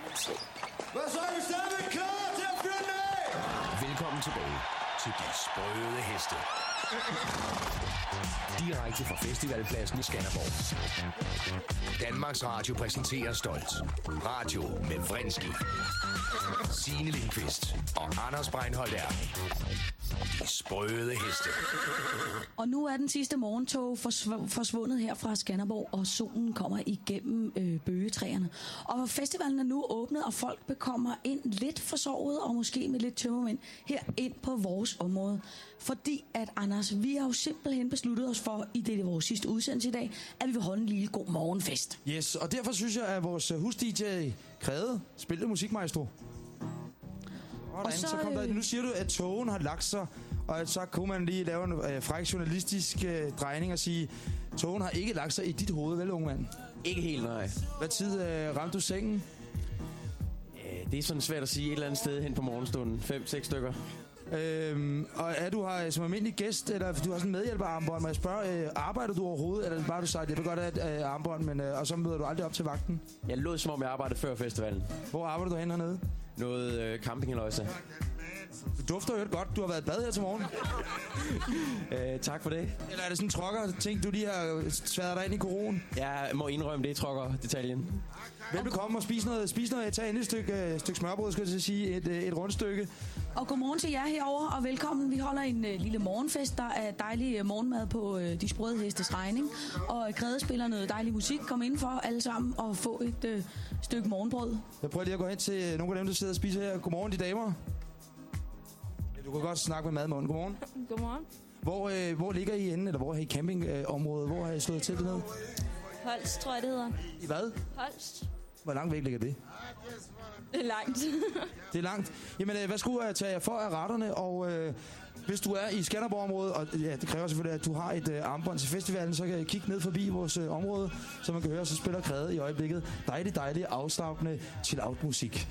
man ser.
Hvad så er vi stadigvæk klar til at fyre den af?
Velkommen tilbage til de sprøde heste. Direkte fra festivalpladsen i Skanderborg. Danmarks Radio præsenterer stolt. Radio med Vrindski. Signe Lindqvist og Anders Breinholt er de sprøde heste.
Og nu er den sidste morgentog forsv- forsvundet her fra Skanderborg, og solen kommer igennem øh, bøgetræerne. Og festivalen er nu åbnet, og folk kommer ind lidt forsovet, og måske med lidt tømmermænd, her ind på vores område. Fordi at Anders Anders, vi har jo simpelthen besluttet os for, i det er vores sidste udsendelse i dag, at vi vil holde en lille god morgenfest.
Yes, og derfor synes jeg, at vores øh, hus-DJ Krede spillede musikmaestro. Og så,
så,
så kom der,
øh,
nu siger du, at togen har lagt sig, og at så kunne man lige lave en øh, fræk journalistisk øh, drejning og sige, togen har ikke lagt sig i dit hoved, vel, unge mand?
Ikke helt, nej.
Hvad tid øh, ramte du sengen?
Det er sådan svært at sige et eller andet sted hen på morgenstunden. 5-6 stykker.
Øhm, og er du her som almindelig gæst, eller du har sådan en medhjælperarmbånd, må jeg spørge, øh, arbejder du overhovedet, eller er bare du sagt, jeg vil godt have et øh, armbånd, men, øh, og så møder du aldrig op til vagten?
Jeg lød som om, jeg arbejdede før festivalen.
Hvor arbejder du hen hernede?
Noget øh, campingaløjse.
Du dufter jo godt, du har været i bad her til morgen.
Øh, tak for det.
Eller er det sådan en trokker ting, du lige har sværet dig ind i koronen?
Jeg må indrømme, det er trokker detaljen.
Velbekomme og spise noget, spise noget, tag endelig et stykke, øh, stykke smørbrød, skal jeg til at sige, et, øh, et rundstykke.
Og godmorgen til jer herover og velkommen. Vi holder en øh, lille morgenfest. Der er dejlig øh, morgenmad på øh, de sprøde hestes regning. Og Grede spiller noget dejlig musik. Kom indenfor alle sammen og få et øh, stykke morgenbrød.
Jeg prøver lige at gå hen til øh, nogle af dem, der sidder og spiser her. Godmorgen, de damer. Kan godt snakke med madmunden. Godmorgen.
Godmorgen.
Hvor, øh, hvor ligger I henne, eller hvor er I campingområdet? Hvor har I slået til det ned?
Holst, tror jeg, det hedder.
I hvad?
Holst.
Hvor langt væk ligger det?
Det er langt.
Det er langt. Jamen, øh, hvad skulle jeg tage jer for af retterne? Og øh, hvis du er i Skanderborg-området, og ja, det kræver selvfølgelig, at du har et øh, armbånd til festivalen, så kan I kigge ned forbi vores øh, område, så man kan høre, så spiller Krede i øjeblikket. Dejlig, dejlig, afslappende chill-out-musik.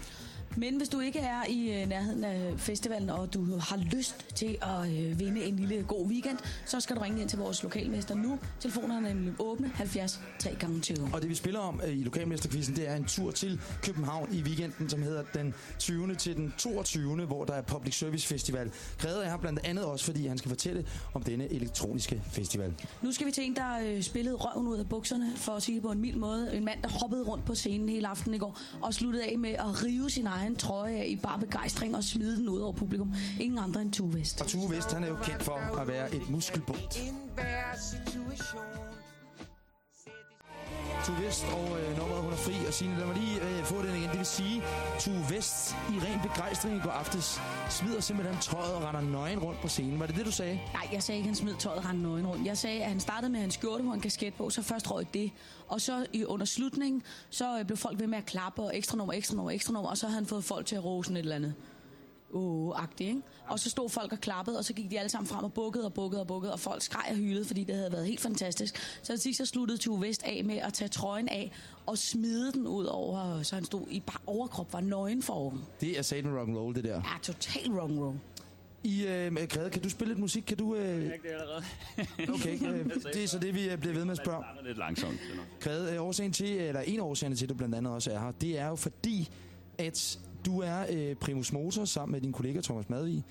Men hvis du ikke er i øh, nærheden af festivalen, og du har lyst til at øh, vinde en lille god weekend, så skal du ringe ind til vores lokalmester nu. Telefonerne er åbne 70 3 gange 20.
Og det vi spiller om øh, i lokalmesterquizzen, det er en tur til København i weekenden, som hedder den 20. til den 22. hvor der er Public Service Festival. Krede er her blandt andet også, fordi han skal fortælle om denne elektroniske festival.
Nu skal vi til en, der spillede røven ud af bukserne, for at sige på en mild måde. En mand, der hoppede rundt på scenen hele aftenen i går, og sluttede af med at rive sin egen trøje af i bare begejstring og smide den ud over publikum. Ingen andre end Tue Vest.
Og Tue Vest, han er jo kendt for at være et muskelbundt. Tue Vest og øh, nummeret hun er fri. Og Signe, lad mig lige øh, få den igen. Det vil sige, Tue Vest i ren begejstring i går aftes smider simpelthen tøjet og render nøgen rundt på scenen. Var det det, du sagde?
Nej, jeg sagde ikke, at han smed tøjet rende nøgen rundt. Jeg sagde, at han startede med, han skjorte på en kasket på, så først røg det. Og så i under slutningen, så øh, blev folk ved med at klappe, og ekstra nummer, ekstra nummer, ekstra nummer, og så havde han fået folk til at sådan et eller andet uh, agtigt, ikke? Og så stod folk og klappede, og så gik de alle sammen frem og bukkede og bukkede og bukkede, og folk skreg og hylede, fordi det havde været helt fantastisk. Så til sidst så sluttede Tue Vest af med at tage trøjen af og smide den ud over, så han stod i bare overkrop, var nøgen for
Det er Satan rock and roll det der.
Ja, total wrong roll.
I øh, Grede, kan du spille lidt musik? Kan du... Øh,
Ikke det allerede.
okay, øh, det er så det, vi øh, bliver ved med at spørge.
Det starter lidt langsomt. er.
Grede, øh, årsagen til, eller en af årsagerne til, at du blandt andet også er her, det er jo fordi, at du er øh, primus motor sammen med din kollega Thomas Madvig.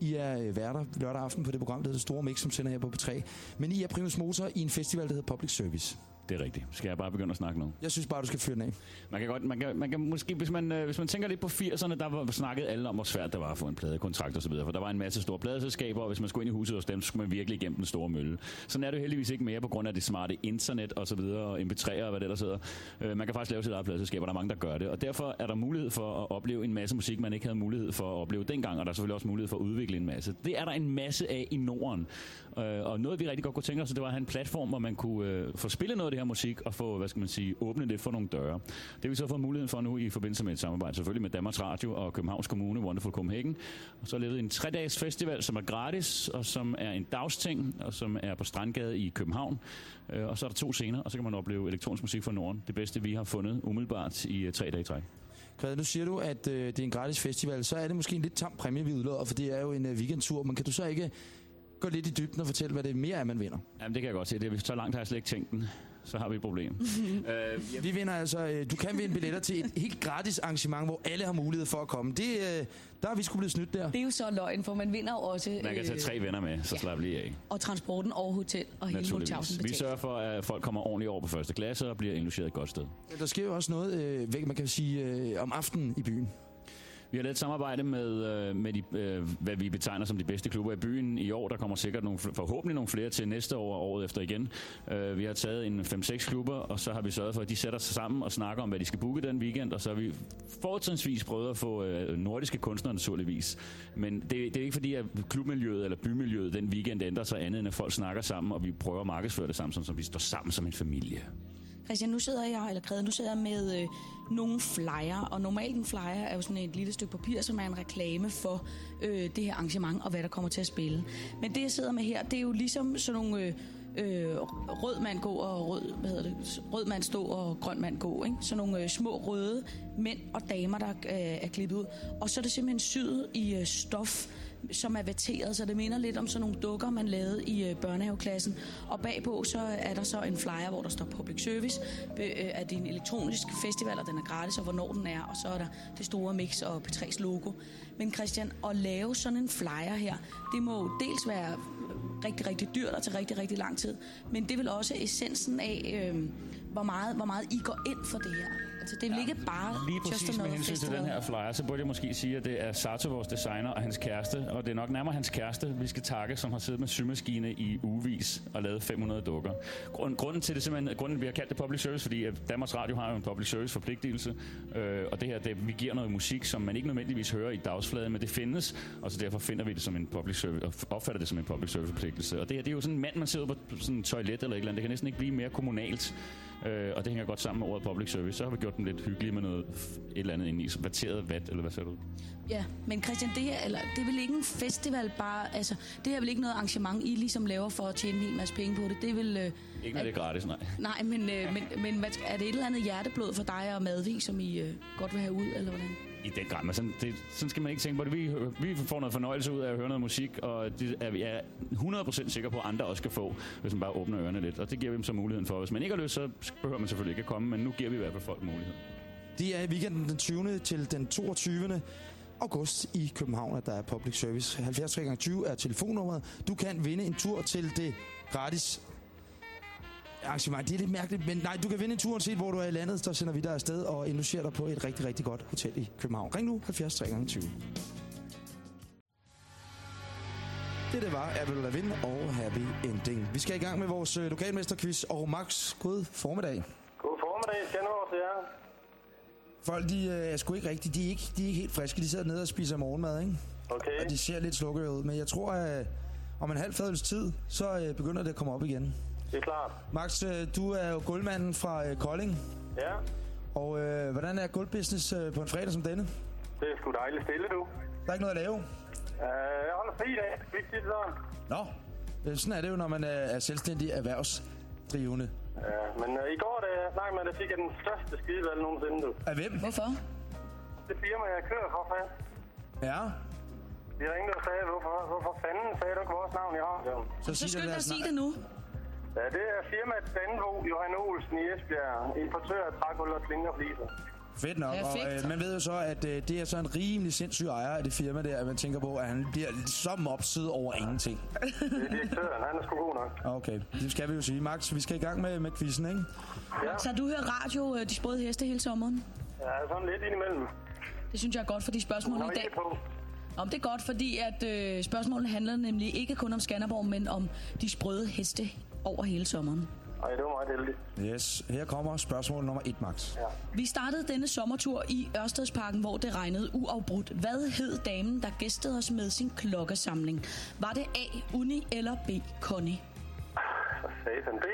I er øh, værter lørdag aften på det program, der hedder Store Mix, som sender her på P3. Men I er primus motor i en festival, der hedder Public Service.
Det er rigtigt. Skal jeg bare begynde at snakke nu?
Jeg synes bare, du skal fyre den af.
Man kan godt, man kan, man kan måske, hvis man, øh, hvis man tænker lidt på 80'erne, der var snakket alle om, hvor svært det var at få en pladekontrakt og så videre, for der var en masse store pladeselskaber, og hvis man skulle ind i huset hos dem, så skulle man virkelig igennem den store mølle. Sådan er det heldigvis ikke mere på grund af det smarte internet og så videre, og MP3'er og hvad det der sidder. Øh, man kan faktisk lave sit eget pladeselskab, og der er mange, der gør det, og derfor er der mulighed for at opleve en masse musik, man ikke havde mulighed for at opleve dengang, og der er selvfølgelig også mulighed for at udvikle en masse. Det er der en masse af i Norden, øh, og noget vi rigtig godt kunne tænke os, det var at have en platform, hvor man kunne øh, få spillet noget af det her musik, og få, hvad skal man sige, åbne lidt for nogle døre. Det har vi så fået muligheden for nu i forbindelse med et samarbejde, selvfølgelig med Danmarks Radio og Københavns Kommune, Wonderful Copenhagen. Og så har lavet en tre-dages festival, som er gratis, og som er en dagsting, og som er på Strandgade i København. Øh, Og så er der to scener, og så kan man opleve elektronisk musik fra Norden. Det bedste, vi har fundet umiddelbart i øh, tre dage træk.
Grede, nu siger du, at øh, det er en gratis festival, så er det måske en lidt tam præmie, vi udløber, for det er jo en øh, weekendtur. Men kan du så ikke gå lidt i dybden og fortælle, hvad det mere er, man vinder?
Jamen, det kan jeg godt se. Det er, så langt har jeg slet ikke tænkt den. Så har vi et problem. øh,
Vi vinder altså, øh, du kan vinde billetter til et helt gratis arrangement, hvor alle har mulighed for at komme. Det, øh, der er vi sgu blevet snydt der.
Det er jo så løgn, for man vinder jo også...
man kan tage
øh,
tre venner med, så
ja.
slap lige af.
Og transporten og hotel og hele
Naturligvis.
Mulchausen
Vi sørger for, at folk kommer ordentligt over på første klasse og bliver indlogeret et godt sted.
Der sker jo også noget, øh, man kan sige, øh, om aftenen i byen.
Vi har lavet et samarbejde med, øh, med de, øh, hvad vi betegner som de bedste klubber i byen i år. Der kommer sikkert nogle, forhåbentlig nogle flere til næste år og året efter igen. Øh, vi har taget en 5-6 klubber, og så har vi sørget for, at de sætter sig sammen og snakker om, hvad de skal booke den weekend. Og så har vi fortrinsvis prøvet at få nordiske kunstnere naturligvis. Men det, det er ikke fordi, at klubmiljøet eller bymiljøet den weekend ændrer sig andet, end at folk snakker sammen, og vi prøver at markedsføre det sammen, som vi står sammen som en familie.
Christian, nu sidder jeg, eller Krede, nu sidder jeg med øh, nogle flyer, og normalt en flyer er jo sådan et lille stykke papir, som er en reklame for øh, det her arrangement, og hvad der kommer til at spille. Men det, jeg sidder med her, det er jo ligesom sådan nogle... Øh, øh, rød mand gå og rød, hvad hedder det, rød mand stå og grøn mand gå. Ikke? Så nogle øh, små røde mænd og damer, der øh, er klippet ud. Og så er det simpelthen syet i øh, stof, som er væteret, så det minder lidt om sådan nogle dukker, man lavede i øh, børnehaveklassen. Og bagpå så er der så en flyer, hvor der står public service, øh, er det en elektronisk festival, og den er gratis, og hvornår den er, og så er der det store mix og P3's logo. Men Christian, at lave sådan en flyer her, det må dels være rigtig, rigtig dyrt og til rigtig, rigtig lang tid, men det vil også essensen af, øh, hvor, meget, hvor meget I går ind for det her. Altså, det er ja, ikke bare
Lige præcis med hensyn til den her flyer, så burde jeg måske sige, at det er Sato, vores designer, og hans kæreste. Og det er nok nærmere hans kæreste, vi skal takke, som har siddet med symaskine i ugevis og lavet 500 dukker. Grund, grunden til det simpelthen, grunden vi har kaldt det public service, fordi Danmarks Radio har jo en public service forpligtelse, øh, og det her, det, vi giver noget musik, som man ikke nødvendigvis hører i dagsfladen, men det findes, og så derfor finder vi det som en public service, og opfatter det som en public service forpligtelse. Og det her, det er jo sådan en mand, man sidder på sådan en toilet eller et eller andet. Det kan næsten ikke blive mere kommunalt. Øh, og det hænger godt sammen med ordet public service. Så har vi gjort dem lidt hyggelige med noget et eller andet ind i. Vateret vat, eller hvad siger du?
Ja, men Christian, det her, eller, det er vel ikke en festival bare, altså, det her er vel ikke noget arrangement, I ligesom laver for at tjene en hel masse penge på det. Det er vel, øh,
Ikke når det er gratis, nej.
nej, men, øh, men, men hvad, er det et eller andet hjerteblod for dig og Madvig, som I øh, godt vil have ud, eller hvordan?
I den grad, men sådan, det, sådan skal man ikke tænke på det. Vi, vi får noget fornøjelse ud af at høre noget musik, og det er vi er 100% sikre på, at andre også kan få, hvis man bare åbner ørerne lidt. Og det giver vi dem så muligheden for. Hvis man ikke har lyst, så behøver man selvfølgelig ikke at komme, men nu giver vi i hvert fald folk mulighed.
Det er i weekenden den 20. til den 22. august i København, at der er public service. 70 20 er telefonnummeret. Du kan vinde en tur til det gratis arrangement. Det er lidt mærkeligt, men nej, du kan vinde en tur uanset hvor du er i landet. Så sender vi dig afsted og indlogerer dig på et rigtig, rigtig godt hotel i København. Ring nu 70 20. Det, det var Avril Lavigne og Happy Ending. Vi skal i gang med vores øh, lokalmesterquiz. Og Max, god formiddag.
God formiddag, Skanderborg til jer.
Folk, de øh, er sgu ikke rigtigt. De er ikke, de er ikke helt friske. De sidder nede og spiser morgenmad, ikke?
Okay,
Og de ser lidt slukket ud. Men jeg tror, at om en halv fadels tid, så øh, begynder det at komme op igen.
Det er klart.
Max, øh, du er jo gulvmanden fra øh, Kolding.
Ja,
Og øh, hvordan er gulvbusiness øh, på en fredag som denne?
det er sgu dejligt stille, du.
Der er ikke noget at lave.
Uh, jeg holder fri i dag. Skal vi ikke sige det sådan?
Nå, sådan er det jo, når man er, selvstændig erhvervsdrivende.
Ja, men uh, i går, da jeg snakkede med dig, fik jeg den største skidevalg nogensinde, du.
Af hvem?
Hvorfor?
Det firma, jeg kører for, fast.
Ja,
De ringede og sagde, hvorfor, hvorfor fanden sagde du ikke vores navn i radioen?
så,
Så
sig
skynd dig at sige det nu.
Ja, det er firmaet Danvo Johan Olsen i Esbjerg. Importør af trækul og slingerfliser.
Fedt nok, og
Perfekt.
øh, man ved jo så, at øh, det er så en rimelig sindssyg ejer af det firma der, at man tænker på, at han bliver så mopset over ingenting.
Det er direktøren, han er sgu god nok.
Okay, det skal vi jo sige. Max, vi skal i gang med, med quizzen, ikke?
Så har du hørt radio, øh, De Sprøde Heste, hele sommeren?
Ja, sådan lidt indimellem.
Det synes jeg er godt, fordi spørgsmålene
Nå,
i dag...
på.
Om det er godt, fordi at øh, spørgsmålene handler nemlig ikke kun om Skanderborg, men om de sprøde heste over hele sommeren.
Ej, det var meget heldigt.
Yes, her kommer spørgsmål nummer et, Max.
Ja.
Vi startede denne sommertur i Ørstedsparken, hvor det regnede uafbrudt. Hvad hed damen, der gæstede os med sin klokkesamling? Var det A. Uni eller B. Connie?
For satan. B.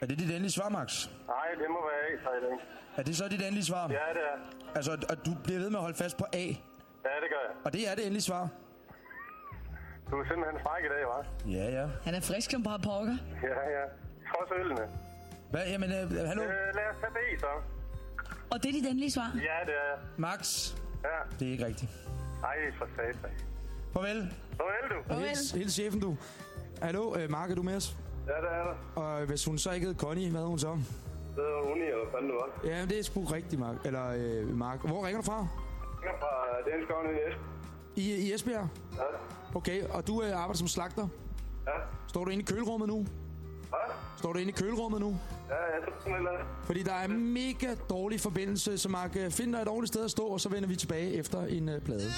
Er det dit endelige svar, Max?
Nej, det må være A, dag.
Er det så dit endelige svar?
Ja, det er.
Altså, og du bliver ved med at holde fast på A,
Ja, det gør jeg.
og det er det endelige svar?
Du er simpelthen fræk i dag, hva'?
Ja, ja.
Han er frisk som bare pokker.
Ja, ja. Trods ølene.
Hvad, jamen, øh, hallo?
Øh, lad os tage B, så.
Og det er dit endelige svar?
Ja, det er.
Max,
Ja.
det er ikke rigtigt.
Ej, for satan.
Farvel.
Farvel, du.
Farvel.
Hils, hils chefen, du. Hallo, øh, Mark, er du med os?
Ja, det er der.
Og hvis hun så ikke hed Connie, hvad hed hun så?
Det er Uni, eller hvad fanden du var.
Ja, det er sgu rigtigt, Mark. Eller øh, Mark. Hvor ringer du fra?
Jeg er fra Dansk Havn i Esben.
I, I Esbjerg?
Ja.
Okay, og du øh, arbejder som slagter?
Ja.
Står du inde i kølerummet nu?
Hvad?
Står du inde i kølerummet nu?
Ja, jeg tror eller.
Fordi der er mega dårlig forbindelse, så Mark, øh, find dig et ordentligt sted at stå, og så vender vi tilbage efter en uh, plade.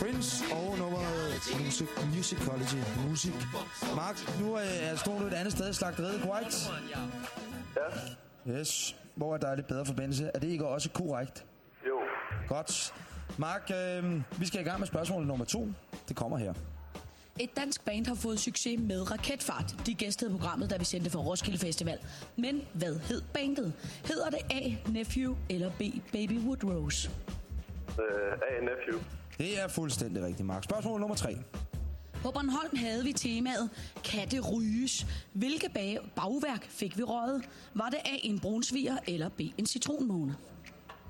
Prince og nummeret Music, Musicology. Musik. Mark, nu øh, er står du et andet sted i slagteriet, korrekt?
Ja,
Yes. Hvor er der lidt bedre forbindelse. Er det ikke også korrekt?
jo.
Godt. Mark, øh, vi skal i gang med spørgsmål nummer to. Det kommer her.
Et dansk band har fået succes med raketfart. De gæstede programmet, da vi sendte for Roskilde Festival. Men hvad hed bandet? Hedder det A. Nephew eller B. Baby Woodrose?
Øh, A, nephew.
Det er fuldstændig rigtigt, Mark. Spørgsmål nummer tre.
På Bornholm havde vi temaet Kan det ryges? Hvilke bag- bagværk fik vi røget? Var det A. en brunsviger eller B. en citronmåne?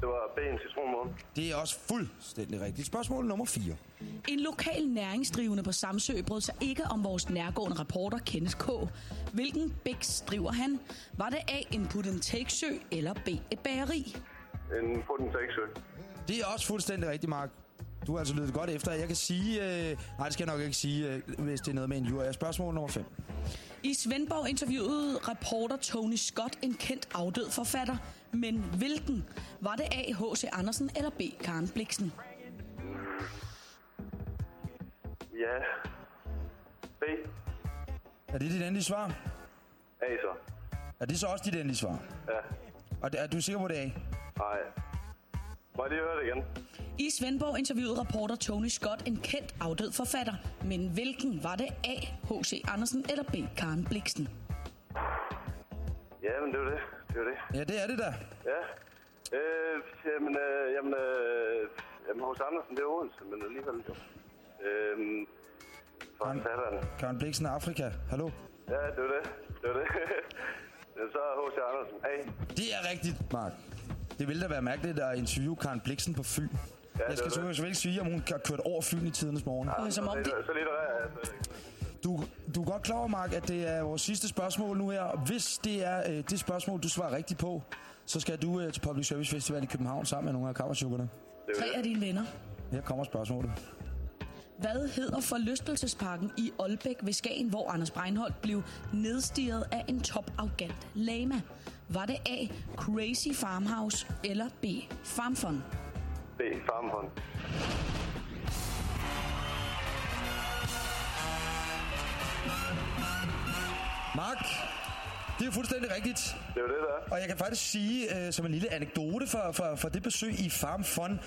Det var B, en citronmåne.
Det er også fuldstændig rigtigt. Spørgsmål nummer 4.
En lokal næringsdrivende på Samsø brød sig ikke om vores nærgående reporter Kenneth K. Hvilken bæks driver han? Var det A. en put and take sø eller B. et bageri?
En seksø.
Det er også fuldstændig rigtigt, Mark. Du har altså lyttet godt efter. Jeg kan sige... Øh, nej, det skal jeg nok ikke sige, øh, hvis det er noget med en jury. Spørgsmål nummer 5.
I Svendborg interviewede reporter Tony Scott en kendt afdød forfatter. Men hvilken? Var det A. H.C. Andersen eller B. Karen Bliksen?
Ja. B.
Er det dit endelige svar?
A så.
Er det så også dit endelige svar?
Ja.
Og er du sikker på det A?
Nej. Må jeg lige høre det igen?
I Svendborg interviewede reporter Tony Scott en kendt afdød forfatter. Men hvilken? Var det A. H.C. Andersen eller B. Karen Bliksen?
Ja, men det er det. Det er det.
Ja, det er det da.
Ja. Øh, jamen, øh, jamen, øh, jamen, hos Andersen, det er Odense, men alligevel jo.
Han-
forfatteren.
Karen Bliksen Afrika. Hallo?
Ja, det er det. Det er det. Men så er H.C. Andersen. A.
Det er rigtigt, Mark. Det ville da være mærkeligt at interviewe Karen Bliksen på Fyn.
det
jeg skal
det.
selvfølgelig ikke sige, om hun har kørt over Fyn i tidernes morgen.
Og som om det,
Så er jeg slet ikke.
Du, du er godt klar over, Mark, at det er vores sidste spørgsmål nu her. Hvis det er øh, det spørgsmål, du svarer rigtigt på, så skal du øh, til Public Service Festival i København sammen med nogle af kammerchukkerne.
tre af dine venner.
Her kommer spørgsmålet.
Hvad hedder forlystelsesparken i Aalbæk ved Skagen, hvor Anders Breinholt blev nedstiget af en toparrogant lama? Var det A. Crazy Farmhouse eller B. Farmfun?
B. Farmhånd.
Mark, det er fuldstændig rigtigt.
Det er jo det, der er.
Og jeg kan faktisk sige, øh, som en lille anekdote for, for, for det besøg i Farm Fun,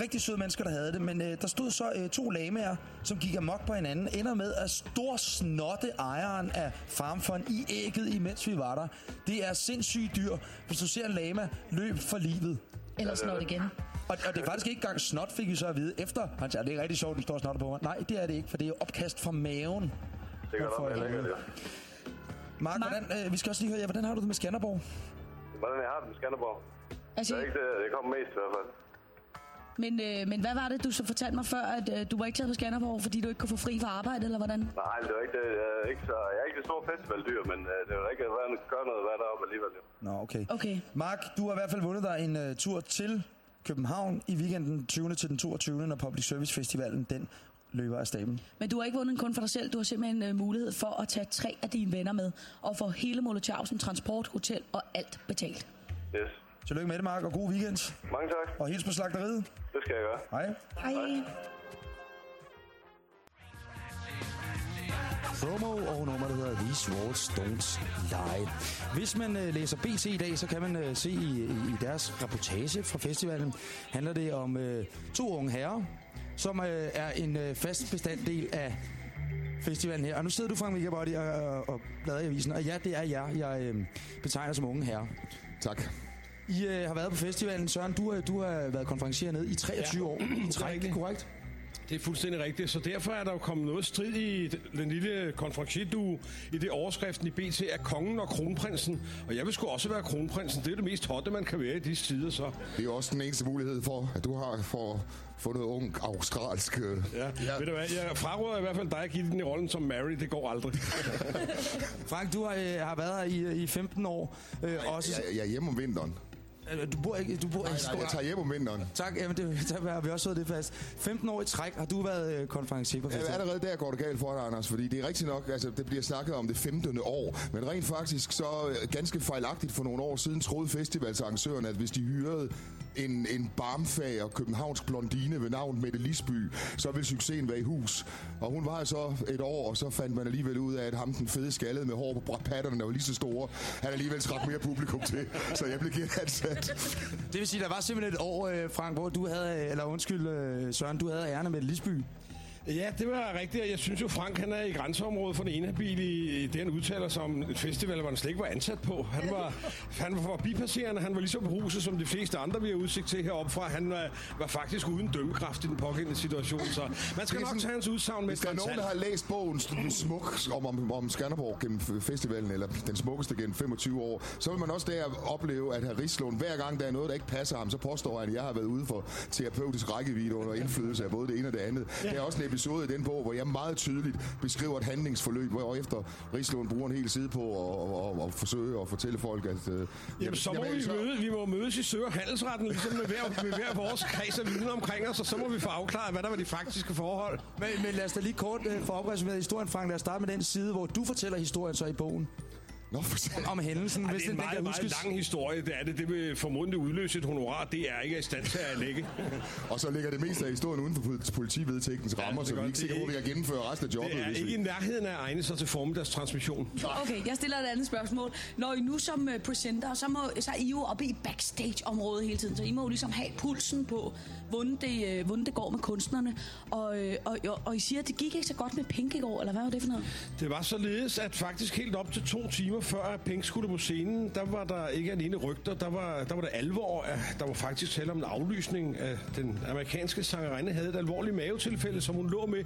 rigtig søde mennesker, der havde det, men øh, der stod så øh, to lamaer, som gik amok på hinanden, ender med at stor snotte ejeren af Farm Fun i ægget, imens vi var der. Det er sindssygt dyr, hvis du ser en lama løb for livet.
Eller snot igen?
Og, og det er faktisk ikke engang snot, fik vi så at vide efter. Han sagde, det er rigtig sjovt, den står snotter på mig. Nej, det er det ikke, for det er opkast fra maven.
Det
Man
godt
får
være
det. Mark,
Mark?
Hvordan, øh, vi skal også lige høre, ja, hvordan har du det med Skanderborg?
Hvordan jeg har det med Skanderborg?
Altså,
Det er ikke det, det kommer mest i hvert fald.
men, øh, men hvad var det, du så fortalte mig før, at øh, du var ikke taget på Skanderborg, fordi du ikke kunne få fri fra arbejde, eller hvordan?
Nej, det er ikke det. Jeg er ikke, så, jeg er ikke det store festivaldyr, men øh, det er jo ikke, at man gør noget hvad deroppe alligevel. Jo.
Nå, okay.
Okay.
Mark, du har i hvert fald vundet dig en uh, tur til København i weekenden 20. til den 22. når Public Service Festivalen den løber af staben.
Men du har ikke vundet kun for dig selv, du har simpelthen øh, mulighed for at tage tre af dine venner med, og få hele Molotowsen, transport, hotel og alt betalt.
Yes.
Tillykke med det, Mark, og god weekend.
Mange tak.
Og hils på slagteriet.
Det skal jeg gøre.
Hej.
Hej.
Promo og nummer, der hedder These Walls Don't Lie. Hvis man øh, læser BT i dag, så kan man øh, se i, i deres reportage fra festivalen, handler det om øh, to unge herrer, som øh, er en øh, fast bestanddel af festivalen her. Og nu sidder du, Frank Body, og, og, og bladrer i avisen. Og ja, det er jer, jeg øh, betegner som unge herrer.
Tak.
I øh, har været på festivalen. Søren, du, øh, du har været konferencier ned i 23 ja. år i træk,
rigtigt.
korrekt?
Det er fuldstændig rigtigt, så derfor er der jo kommet noget strid i den lille konferencierdue i det overskriften i BT er kongen og kronprinsen. Og jeg vil sgu også være kronprinsen. Det er det mest hotte, man kan være i disse tider, så.
Det er jo også den eneste mulighed for, at du har for få noget ung australsk... øh,
Ja. ja. Ved du hvad, jeg fraråder i hvert fald dig at give den i rollen som Mary. Det går aldrig.
Frank, du har, øh, har været her i, i 15 år. Øh, også,
Jeg, jeg er hjemme om vinteren.
Øh, Du bor ikke, du bor
Nej,
ikke i
nej, jeg tager hjem om vinteren.
Tak, jamen det, der har vi også fået det fast. 15 år i træk har du været øh, konferencier på
Ja,
festival.
allerede der går det galt for dig, Anders, fordi det er rigtigt nok, altså det bliver snakket om det 15. år, men rent faktisk så øh, ganske fejlagtigt for nogle år siden troede festivalsarrangøren, at hvis de hyrede en, en barmfag og københavnsk blondine ved navn Mette Lisby, så ville succesen være i hus. Og hun var så et år, og så fandt man alligevel ud af, at ham den fede skaldede med hår på patterne, der var lige så store, han alligevel skræk mere publikum til, så jeg blev genansat.
Det vil sige, der var simpelthen et år, øh, Frank, hvor du havde, eller undskyld øh, Søren, du havde ærne med Lisby.
Ja, det var rigtigt, og jeg synes jo, Frank han er i grænseområdet for det inhabile i i det, han udtaler sig om et festival, hvor han slet ikke var ansat på. Han var, han var forbipasserende, han var lige så beruset som de fleste andre, vi har udsigt til heroppe fra. Han var, var faktisk uden dømmekraft i den pågældende situation, så man skal
Det
nok
sådan-
tage hans udsagn med
Hvis der er nogen, der har læst bogen St- Smuk om, om, om Skanderborg gennem festivalen, eller den smukkeste gennem 25 år, så vil man også der opleve, at herr Rislund, hver gang der er noget, der ikke passer ham, så påstår han, at jeg har været ude for terapeutisk rækkevidde under indflydelse af både det ene og det andet. Ja. Der er også episode i den bog, hvor jeg meget tydeligt beskriver et handlingsforløb, hvor efter Rislund bruger en hel side på at, at, at, at forsøge at fortælle folk, at... Øh,
Jamen, så må vi, møde, vi må mødes i Sø- og Handelsretten, ligesom med hver, med hver vores kreds af vidner omkring os, og så må vi få afklaret, hvad der var de faktiske forhold.
Men, men lad os da lige kort øh, få opresumeret historien, Frank. Lad os starte med den side, hvor du fortæller historien så i bogen.
Nå, for
om, om hændelsen,
Ej,
hvis
det er en meget, meget
huskes.
lang historie, det er det. Det vil formodentlig udløse et honorar, det er ikke i stand til at lægge.
og så ligger det meste af historien uden for politi- politivedtægtens rammer, så vi er
godt.
ikke sikre at vi kan gennemføre resten af jobbet.
Det er ikke
vi-
i nærheden af at egne sig til formiddagstransmission.
Okay, jeg stiller et andet spørgsmål. Når I nu som uh, presenter, så, må, så er I jo oppe i backstage-området hele tiden, så I må jo ligesom have pulsen på, hvordan det, uh, hvordan det går med kunstnerne. Og, uh, og, og, og I siger, at det gik ikke så godt med Pink i går, eller hvad var det for noget?
Det var således, at faktisk helt op til to timer før at Pink skulle på scenen, der var der ikke alene rygter, der var, der var det alvor. Der var faktisk tale om en aflysning af den amerikanske sangerinde, havde et alvorligt mavetilfælde, som hun lå med.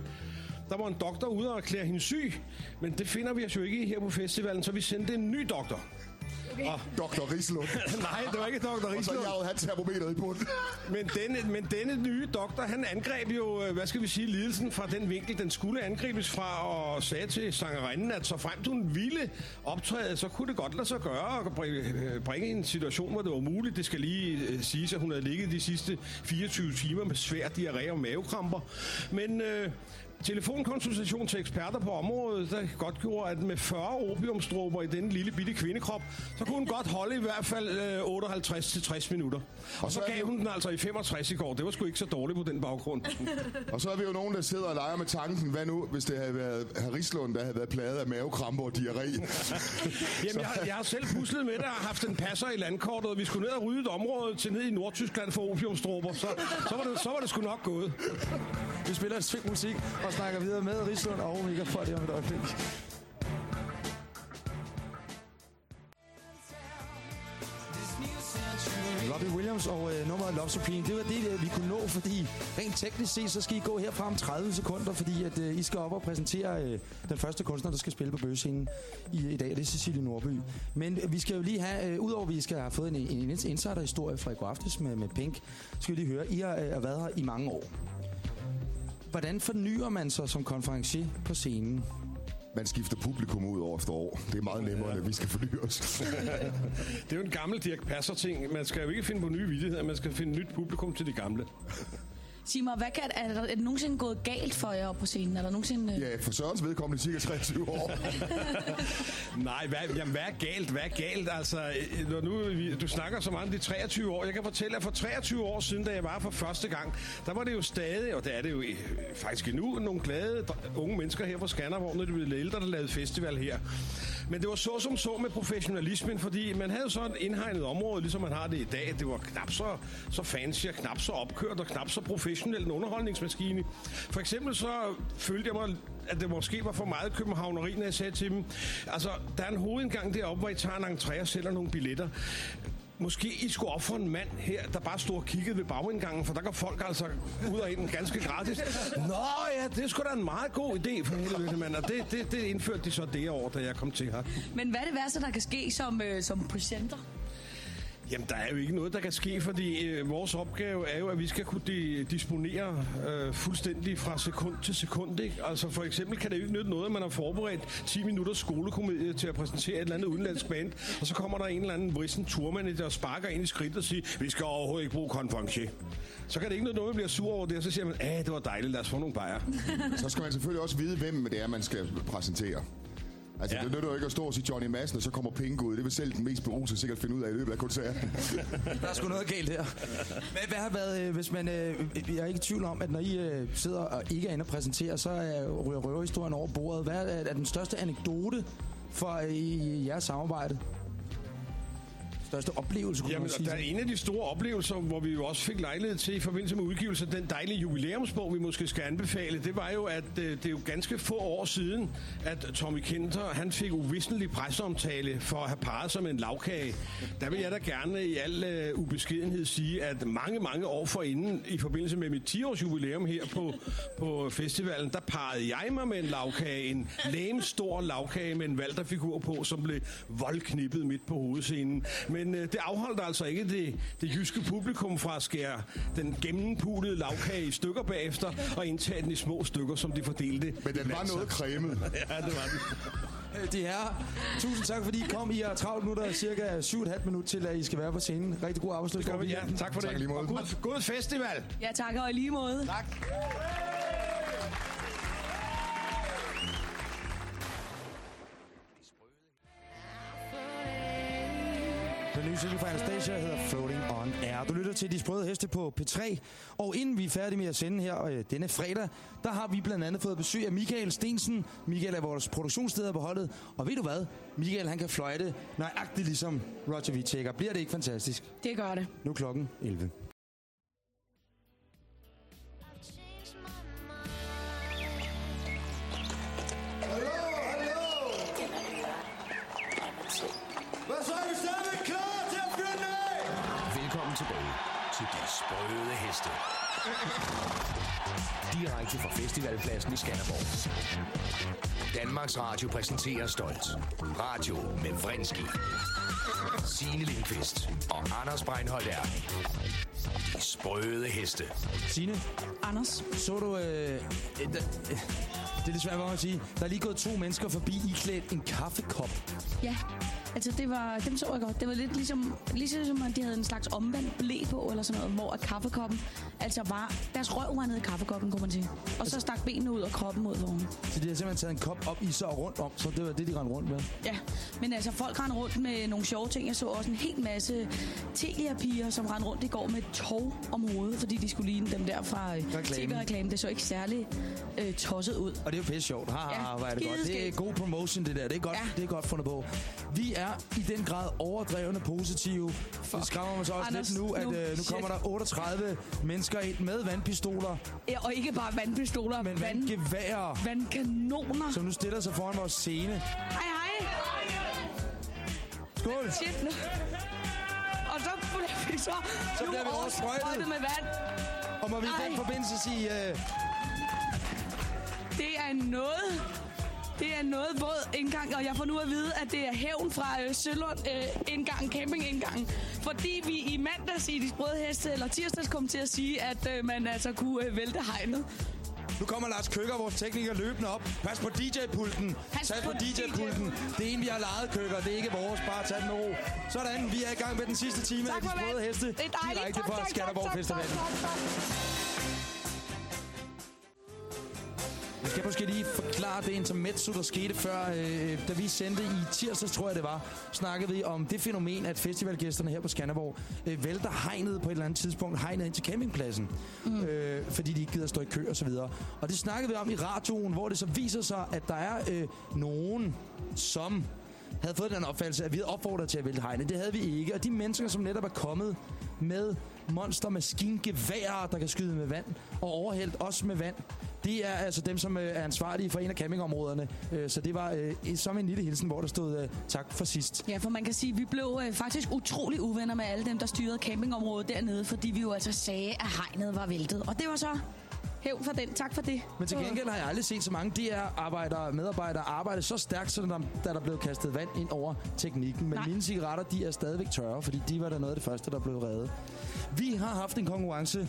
Der var en doktor ude og erklære hende syg, men det finder vi os jo ikke i her på festivalen, så vi sendte en ny doktor. Og,
Dr. Rislund.
nej, det var ikke doktor
Og så
Rislund.
jagede han termometeret i bunden.
Men denne, men denne nye doktor, han angreb jo, øh, hvad skal vi sige, lidelsen fra den vinkel, den skulle angribes fra, og sagde til sangerinden, at så frem hun ville optræde, så kunne det godt lade sig gøre og bringe, øh, bringe en situation, hvor det var muligt. Det skal lige øh, siges, at hun havde ligget de sidste 24 timer med svær diarré og mavekramper. Men... Øh, Telefonkonsultation til eksperter på området, der godt gjorde, at med 40 opiumstråber i den lille bitte kvindekrop, så kunne hun godt holde i hvert fald øh, 58-60 minutter. Og så
så er
gav hun den altså i 65 i går. Det var sgu ikke så dårligt på den baggrund.
Og så er vi jo nogen, der sidder og leger med tanken, hvad nu, hvis det havde været herr Rislund, der havde været plaget af mavekramper og diarré.
Jamen, jeg, har- jeg har selv puslet med det og haft en passer i landkortet, og vi skulle ned og rydde et område til ned i Nordtyskland for opiumstråber. Så, så, var det, så var det sgu nok gået.
Vi spiller et stykke musik og snakker videre med Rislund og Mika for det om et øjeblik. Robbie Williams og øh, nummeret Love Supreme, det var det, øh, vi kunne nå, fordi rent teknisk set, så skal I gå herfra om 30 sekunder, fordi at, øh, I skal op og præsentere øh, den første kunstner, der skal spille på bøgescenen i, i dag, og det er Cecilie Nordby. Men øh, vi skal jo lige have, øh, udover at vi skal have fået en, en insider-historie fra i går aftes med, med Pink, skal vi lige høre, I har øh, været her i mange år. Hvordan fornyer man sig som konferencier på scenen?
Man skifter publikum ud år efter år. Det er meget nemmere, end at vi skal forny os.
Det er jo en gammel Dirk Passer-ting. Man skal jo ikke finde på nye vittigheder, man skal finde nyt publikum til de gamle.
Sig mig, hvad kan, er, der, er det nogensinde gået galt for jer på scenen? Er der nogensinde... øh,
Ja, for Sørens vedkommende cirka 23 år.
Nej, hvad, jamen, hvad er galt? Hvad er galt? Altså, øh, når nu du snakker så meget om de 23 år. Jeg kan fortælle, at for 23 år siden, da jeg var for første gang, der var det jo stadig, og det er det jo øh, faktisk endnu, nogle glade unge mennesker her på Skanderborg, når de blev lidt ældre, der lavede festival her. Men det var så som så med professionalismen, fordi man havde så et indhegnet område, ligesom man har det i dag. Det var knap så, så fancy og knap så opkørt og knap så professionel en underholdningsmaskine. For eksempel så følte jeg mig, at det måske var for meget københavneri, når jeg sagde til dem, altså, der er en hovedindgang deroppe, hvor I tager en entré og sælger nogle billetter. Måske I skulle op for en mand her, der bare stod og kiggede ved bagindgangen, for der går folk altså ud og ind ganske gratis. Nå ja, det er sgu da en meget god idé for helvede, mand. Og det, det, det indførte de så det år, da jeg kom til her.
Men hvad er det værste, der kan ske som, øh, som presenter?
Jamen, der er jo ikke noget, der kan ske, fordi øh, vores opgave er jo, at vi skal kunne de, disponere øh, fuldstændig fra sekund til sekund. Ikke? Altså for eksempel kan det jo ikke nytte noget, at man har forberedt 10 minutters skolekomedie til at præsentere et eller andet udenlandsk band, og så kommer der en eller anden vrissen turmand, der sparker ind i skridt og siger, vi skal overhovedet ikke bruge konferencier. Så kan det ikke nytte noget, at man bliver sur over det, og så siger man, at det var dejligt, lad os få nogle bajer.
Så skal man selvfølgelig også vide, hvem det er, man skal præsentere. Altså, ja. Det nytter jo ikke at stå og sige Johnny Madsen, og så kommer Pingo ud. Det vil selv den mest berusede sikkert finde ud af i løbet af koncerten.
Der er sgu noget galt her. Hvad, hvad har været, øh, hvis man... Øh, jeg er ikke i tvivl om, at når I øh, sidder og ikke er inde og præsenterer, så er ryger røverhistorien over bordet. Hvad er, er den største anekdote for øh, i jeres samarbejde? Største oplevelse, kunne
Jamen,
man sige.
der er en af de store oplevelser, hvor vi jo også fik lejlighed til i forbindelse med udgivelse af den dejlige jubilæumsbog, vi måske skal anbefale, det var jo, at øh, det er jo ganske få år siden, at Tommy Kenter, han fik uvisnelig presseomtale for at have parret som en lavkage. Der vil jeg da gerne i al øh, ubeskedenhed sige, at mange, mange år forinden, i forbindelse med mit 10-års jubilæum her på, på festivalen, der parrede jeg mig med en lavkage, en læm stor lavkage med en valterfigur på, som blev voldknippet midt på hovedscenen. Men øh, det afholdt altså ikke det, det jyske publikum fra at skære den gennempulede lavkage i stykker bagefter og indtage den i små stykker, som de fordelte.
Men den var noget cremet.
ja, det var den.
Øh, Det er. Tusind tak, fordi I kom. I har 30 minutter, cirka 7,5 minutter til, at I skal være på scenen. Rigtig god arbejdsløs.
Det gør vi, ja. Tak for det.
Tak lige måde.
Og god, god festival.
Ja, tak, og i lige måde.
Tak. Single fra Anastasia hedder Floating On Air. Du lytter til De Sprøde Heste på P3. Og inden vi er færdige med at sende her øh, denne fredag, der har vi blandt andet fået besøg af Michael Stensen. Michael er vores produktionsleder på holdet. Og ved du hvad? Michael han kan fløjte nøjagtigt ligesom Roger Whittaker. Bliver det ikke fantastisk?
Det gør det.
Nu er klokken 11.
Heste. Direkte fra festivalpladsen i Skanderborg. Danmarks Radio præsenterer stolt. Radio med Vrinski. Signe Lindqvist og Anders Breinholt er De Sprøde Heste.
Signe,
Anders.
så du... Øh, øh, øh, det er lidt svært at sige. Der er lige gået to mennesker forbi iklædt en kaffekop.
Ja, altså det var, dem så jeg godt. Det var lidt ligesom, ligesom at de havde en slags omvendt blæ på, eller sådan noget, hvor at kaffekoppen, altså var, deres røv var nede i kaffekoppen, kunne man sige. Og så stak benene ud og kroppen ud foran.
Så de har simpelthen taget en kop op i sig og rundt om, så det var det, de rendte rundt med.
Ja, men altså folk rendte rundt med nogle sjove ting. Jeg så også en hel masse Telia-piger, som rendte rundt i går med tog om hovedet, fordi de skulle ligne dem der fra øh,
Reklamen.
tv-reklamen. Det så ikke særlig øh, tosset ud.
Og det er jo pisse sjovt. Ha, ha,
Ja,
hvor er det godt. Det er god promotion, det der. Det er godt,
Ja.
det er godt fundet på. Vi er i den grad overdrevne positive. Det skræmmer mig så også
Anders,
lidt nu, at
nu.
øh, nu
Shit.
kommer der 38 mennesker ind med vandpistoler,
Ja, og ikke bare vandpistoler,
men
vand,
vandgeværer,
vandkanoner.
som nu stiller sig foran vores scene.
Hej, hej!
Skål!
Shit, nu. Og så bliver vi så,
Så
nu
bliver vi oversprøjtet.
med vand.
Og må vi i den forbindelse sige... Øh,
Det er noget... Det er noget våd indgang, og jeg får nu at vide, at det er hævn fra øh, Sølund øh, indgang, campingindgangen. Fordi vi i mandags i De Sprøde Heste, eller tirsdags, kom til at sige, at øh, man altså kunne øh, vælte hegnet.
nu kommer Lars Køkker, vores tekniker, løbende op. Pas på DJ-pulten.
Pas på
på DJ-pulten. Det er en, vi har lejet, Køkker. Det er ikke vores. Bare tag den med ro. Sådan, vi er i gang med den sidste time af
Tak
De
for
Sprøde. Heste.
Det er dejligt.
Direkte
Tak,
fra
tak, tak,
Skanderborg
tak,
Festival.
tak, tak, tak.
Vi skal måske lige forklare det intermezzo, der skete før. Øh, da vi sendte i tirsdags, tror jeg det var, snakkede vi om det fænomen, at festivalgæsterne her på Skanderborg øh, vælter hegnet på et eller andet tidspunkt, hegnet ind til campingpladsen, mm. øh, fordi de ikke gider stå i kø og så videre. Og det snakkede vi om i radioen, hvor det så viser sig, at der er øh, nogen, som havde fået den opfattelse, at vi havde opfordret til at vælte hegnet. Det havde vi ikke. Og de mennesker, som netop er kommet med monstermaskingeværer, der kan skyde med vand, og overhældt også med vand, det er altså dem, som øh, er ansvarlige for en af campingområderne. Øh, så det var øh, som en lille hilsen, hvor der stod øh, tak for sidst.
Ja, for man kan sige, at vi blev øh, faktisk utrolig uvenner med alle dem, der styrede campingområdet dernede, fordi vi jo altså sagde, at hegnet var væltet. Og det var så Hævn for den. Tak for det.
Men til gengæld har jeg aldrig set så mange DR-arbejdere og medarbejdere arbejde så stærkt, som der, da der blev kastet vand ind over teknikken. Men
Nej.
mine cigaretter, de er stadigvæk tørre, fordi de var da noget af det første, der blev reddet. Vi har haft en konkurrence.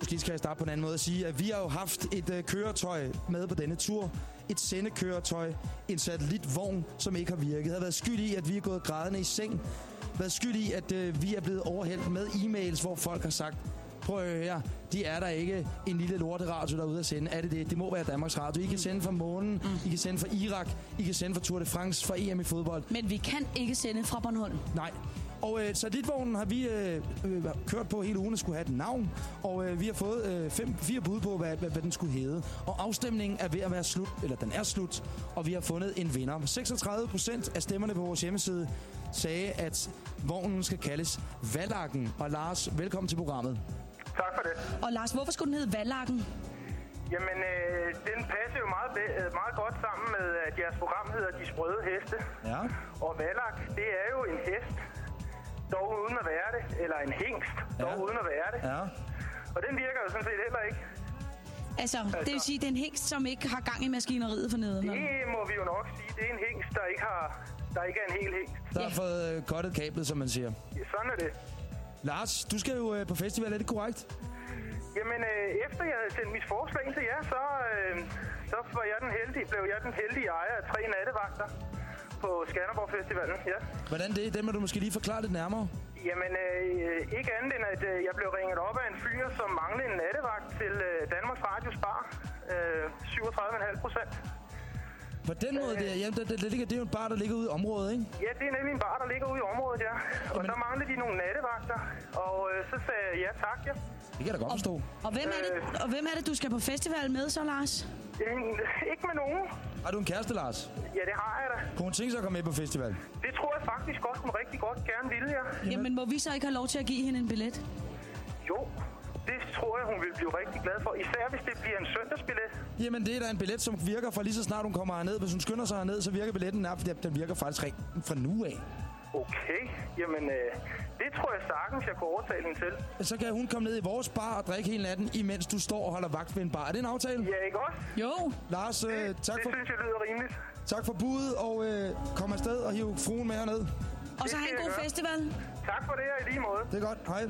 Måske skal jeg starte på en anden måde at sige, at vi har jo haft et øh, køretøj med på denne tur. Et sendekøretøj, en satellitvogn, som ikke har virket. Har været skyld i, at vi er gået grædende i seng. Været skyld i, at øh, vi er blevet overhældt med e-mails, hvor folk har sagt, prøv at høre her, de er der ikke en lille lorteradio derude at sende. Er det det? Det må være Danmarks Radio. I kan sende fra månen, mm. I kan sende fra Irak, I kan sende fra Tour de France, fra EM i fodbold.
Men vi kan ikke sende fra Bornholm.
Nej. Og øh, satellitvognen har vi øh, øh, kørt på hele ugen og skulle have et navn. Og øh, vi har fået øh, fem, fire bud på, hvad, hvad, hvad den skulle hedde. Og afstemningen er ved at være slut, eller den er slut, og vi har fundet en vinder. 36 procent af stemmerne på vores hjemmeside sagde, at vognen skal kaldes Valakken. Og Lars, velkommen til programmet.
Tak for det.
Og Lars, hvorfor skulle den hedde Valakken?
Jamen, øh, den passer jo meget, øh, meget godt sammen med, at jeres program hedder De Sprøde Heste.
Ja.
Og Valak, det er jo en hest, dog uden at være det. Eller en hingst, dog
Ja.
uden at være det.
Ja.
Og den virker jo sådan set heller ikke.
Altså, det vil sige, det er en hængst, som ikke har gang i maskineriet for neden.
Det må vi jo nok sige. Det er en hingst, der ikke, har, der ikke er en hel hingst.
Der har fået øh, kottet kablet, som man siger.
Ja, Sådan er det.
Lars, du skal jo øh, på festival, er det korrekt?
Jamen, øh, efter jeg havde sendt mit forslag ind til jer, så, øh, så var jeg den heldige, blev jeg den heldige ejer af tre nattevagter på Skanderborg Festivalen. Ja.
Hvordan det? Den må du måske lige forklare lidt nærmere.
Jamen, øh, ikke andet end, at øh, jeg blev ringet op af en fyr, som manglede en nattevagt til øh, Danmarks Radios Bar. Øh, 37,5 procent.
På den måde der, jamen, det, det, det, ligger, det er jo en bar, der ligger ude i området, ikke?
Ja, det er nemlig en bar, der ligger ude i området, ja. Og så manglede de nogle nattevagter, og øh, så sagde jeg ja tak, ja.
Det kan jeg da godt forstå.
Og hvem, er det, og hvem er det, du skal på festival med så, Lars?
Øh, ikke med nogen.
Har du en kæreste, Lars?
Ja, det har jeg da.
Kunne hun tænke sig at komme med på festival?
Det tror jeg faktisk godt, hun rigtig godt gerne ville, ja.
Jamen, må vi så ikke have lov til at give hende en billet?
Jo, det tror jeg, hun vil blive rigtig glad for. Især hvis det bliver en søndagsbillet.
Jamen, det er da en billet, som virker fra lige så snart hun kommer herned. Hvis hun skynder sig herned, så virker billetten nærmest, den virker faktisk rent fra nu af.
Okay, jamen øh, det tror jeg sagtens, jeg kunne overtale hende til.
Så kan hun komme ned i vores bar og drikke hele natten, imens du står og holder vagt ved en bar. Er det en aftale?
Ja, ikke også?
Jo.
Lars, øh, tak,
Det
for,
synes jeg lyder rimeligt.
tak for budet, og øh, kom afsted og hiv fruen med herned.
Og så have en god festival.
Tak for det her i lige måde.
Det er godt. Hej.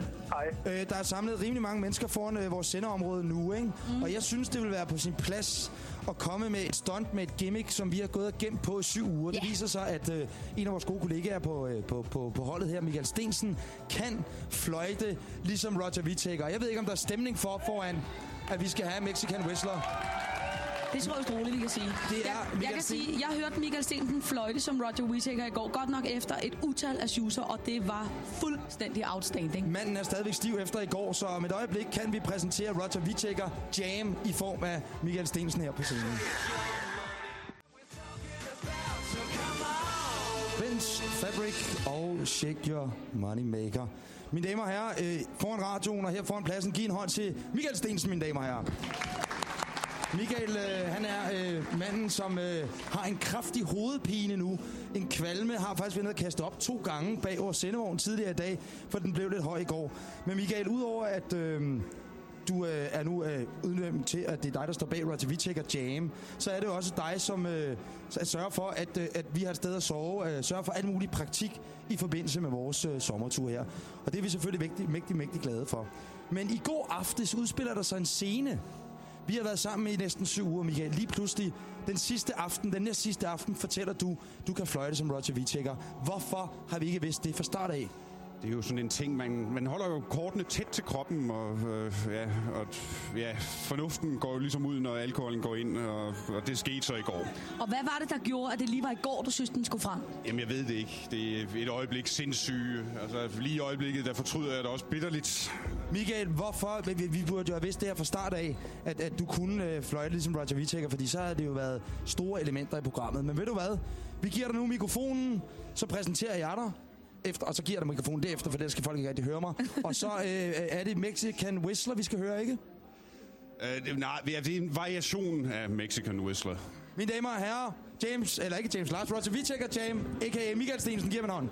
Hej.
Øh, der er samlet rimelig mange mennesker foran øh, vores sendeområde nu, ikke? Mm. Og jeg synes, det vil være på sin plads at komme med et stunt med et gimmick, som vi har gået og gemt på i syv uger. Det viser sig, at øh, en af vores gode kollegaer på, øh, på, på, på holdet her, Michael Stensen, kan fløjte ligesom Roger Whittaker. Jeg ved ikke, om der er stemning for foran, at vi skal have Mexican Whistler.
Det tror jeg vist roligt, vi kan sige.
Det er
jeg, jeg kan
Sten-
sige, jeg hørte Michael Stensen fløjte som Roger Whittaker i går. Godt nok efter et utal af shoeser, og det var fuldstændig outstanding.
Manden er stadigvæk stiv efter i går, så om et øjeblik kan vi præsentere Roger Whittaker Jam i form af Michael Stensen her på scenen. Bench, Fabric og Shake Your Money Maker. Mine damer og herrer, øh, foran radioen og her foran pladsen, giv en hånd til Michael Stensen, mine damer og herrer. Michael, øh, han er øh, manden, som øh, har en kraftig hovedpine nu. En kvalme har faktisk været nede og kaste op to gange bag vores sendevognen tidligere i dag, for den blev lidt høj i går. Men Michael, udover at øh, du øh, er nu øh, udnævnt til, at det er dig, der står bag Roger Whittaker Jam, så er det jo også dig, som øh, sørger for, at, øh, at vi har et sted at sove, øh, sørger for alt muligt praktik i forbindelse med vores øh, sommertur her. Og det er vi selvfølgelig mægtig, mægtig, mægtig glade for. Men i går aftes udspiller der sig en scene, vi har været sammen i næsten syv uger, Michael. Lige pludselig, den sidste aften, den næste sidste aften, fortæller du, du kan fløjte som Roger Vitekker. Hvorfor har vi ikke vidst det fra start af?
Det er jo sådan en ting, man, man holder jo kortene tæt til kroppen, og, øh, ja, og ja, fornuften går jo ligesom ud, når alkoholen går ind, og, og det skete så i går.
Og hvad var det, der gjorde, at det lige var i går, du synes, den skulle frem?
Jamen, jeg ved det ikke. Det er et øjeblik sindssyge. Altså, lige i øjeblikket, der fortryder jeg det også bitterligt.
Michael, hvorfor? Vi, vi burde jo have vidst det her fra start af, at, at du kunne øh, fløjte ligesom Roger Whittaker, fordi så havde det jo været store elementer i programmet. Men ved du hvad? Vi giver dig nu mikrofonen, så præsenterer jeg dig. Efter, og så giver jeg dig mikrofonen derefter, for det skal folk ikke rigtig høre mig. og så øh, er det Mexican Whistler, vi skal høre, ikke?
Uh, det, nej, det er en variation af Mexican Whistler.
Mine damer og herrer, James, eller ikke James Lars, Roger Whittaker Jam, a.k.a. Michael Stensen, giver mig en hånd.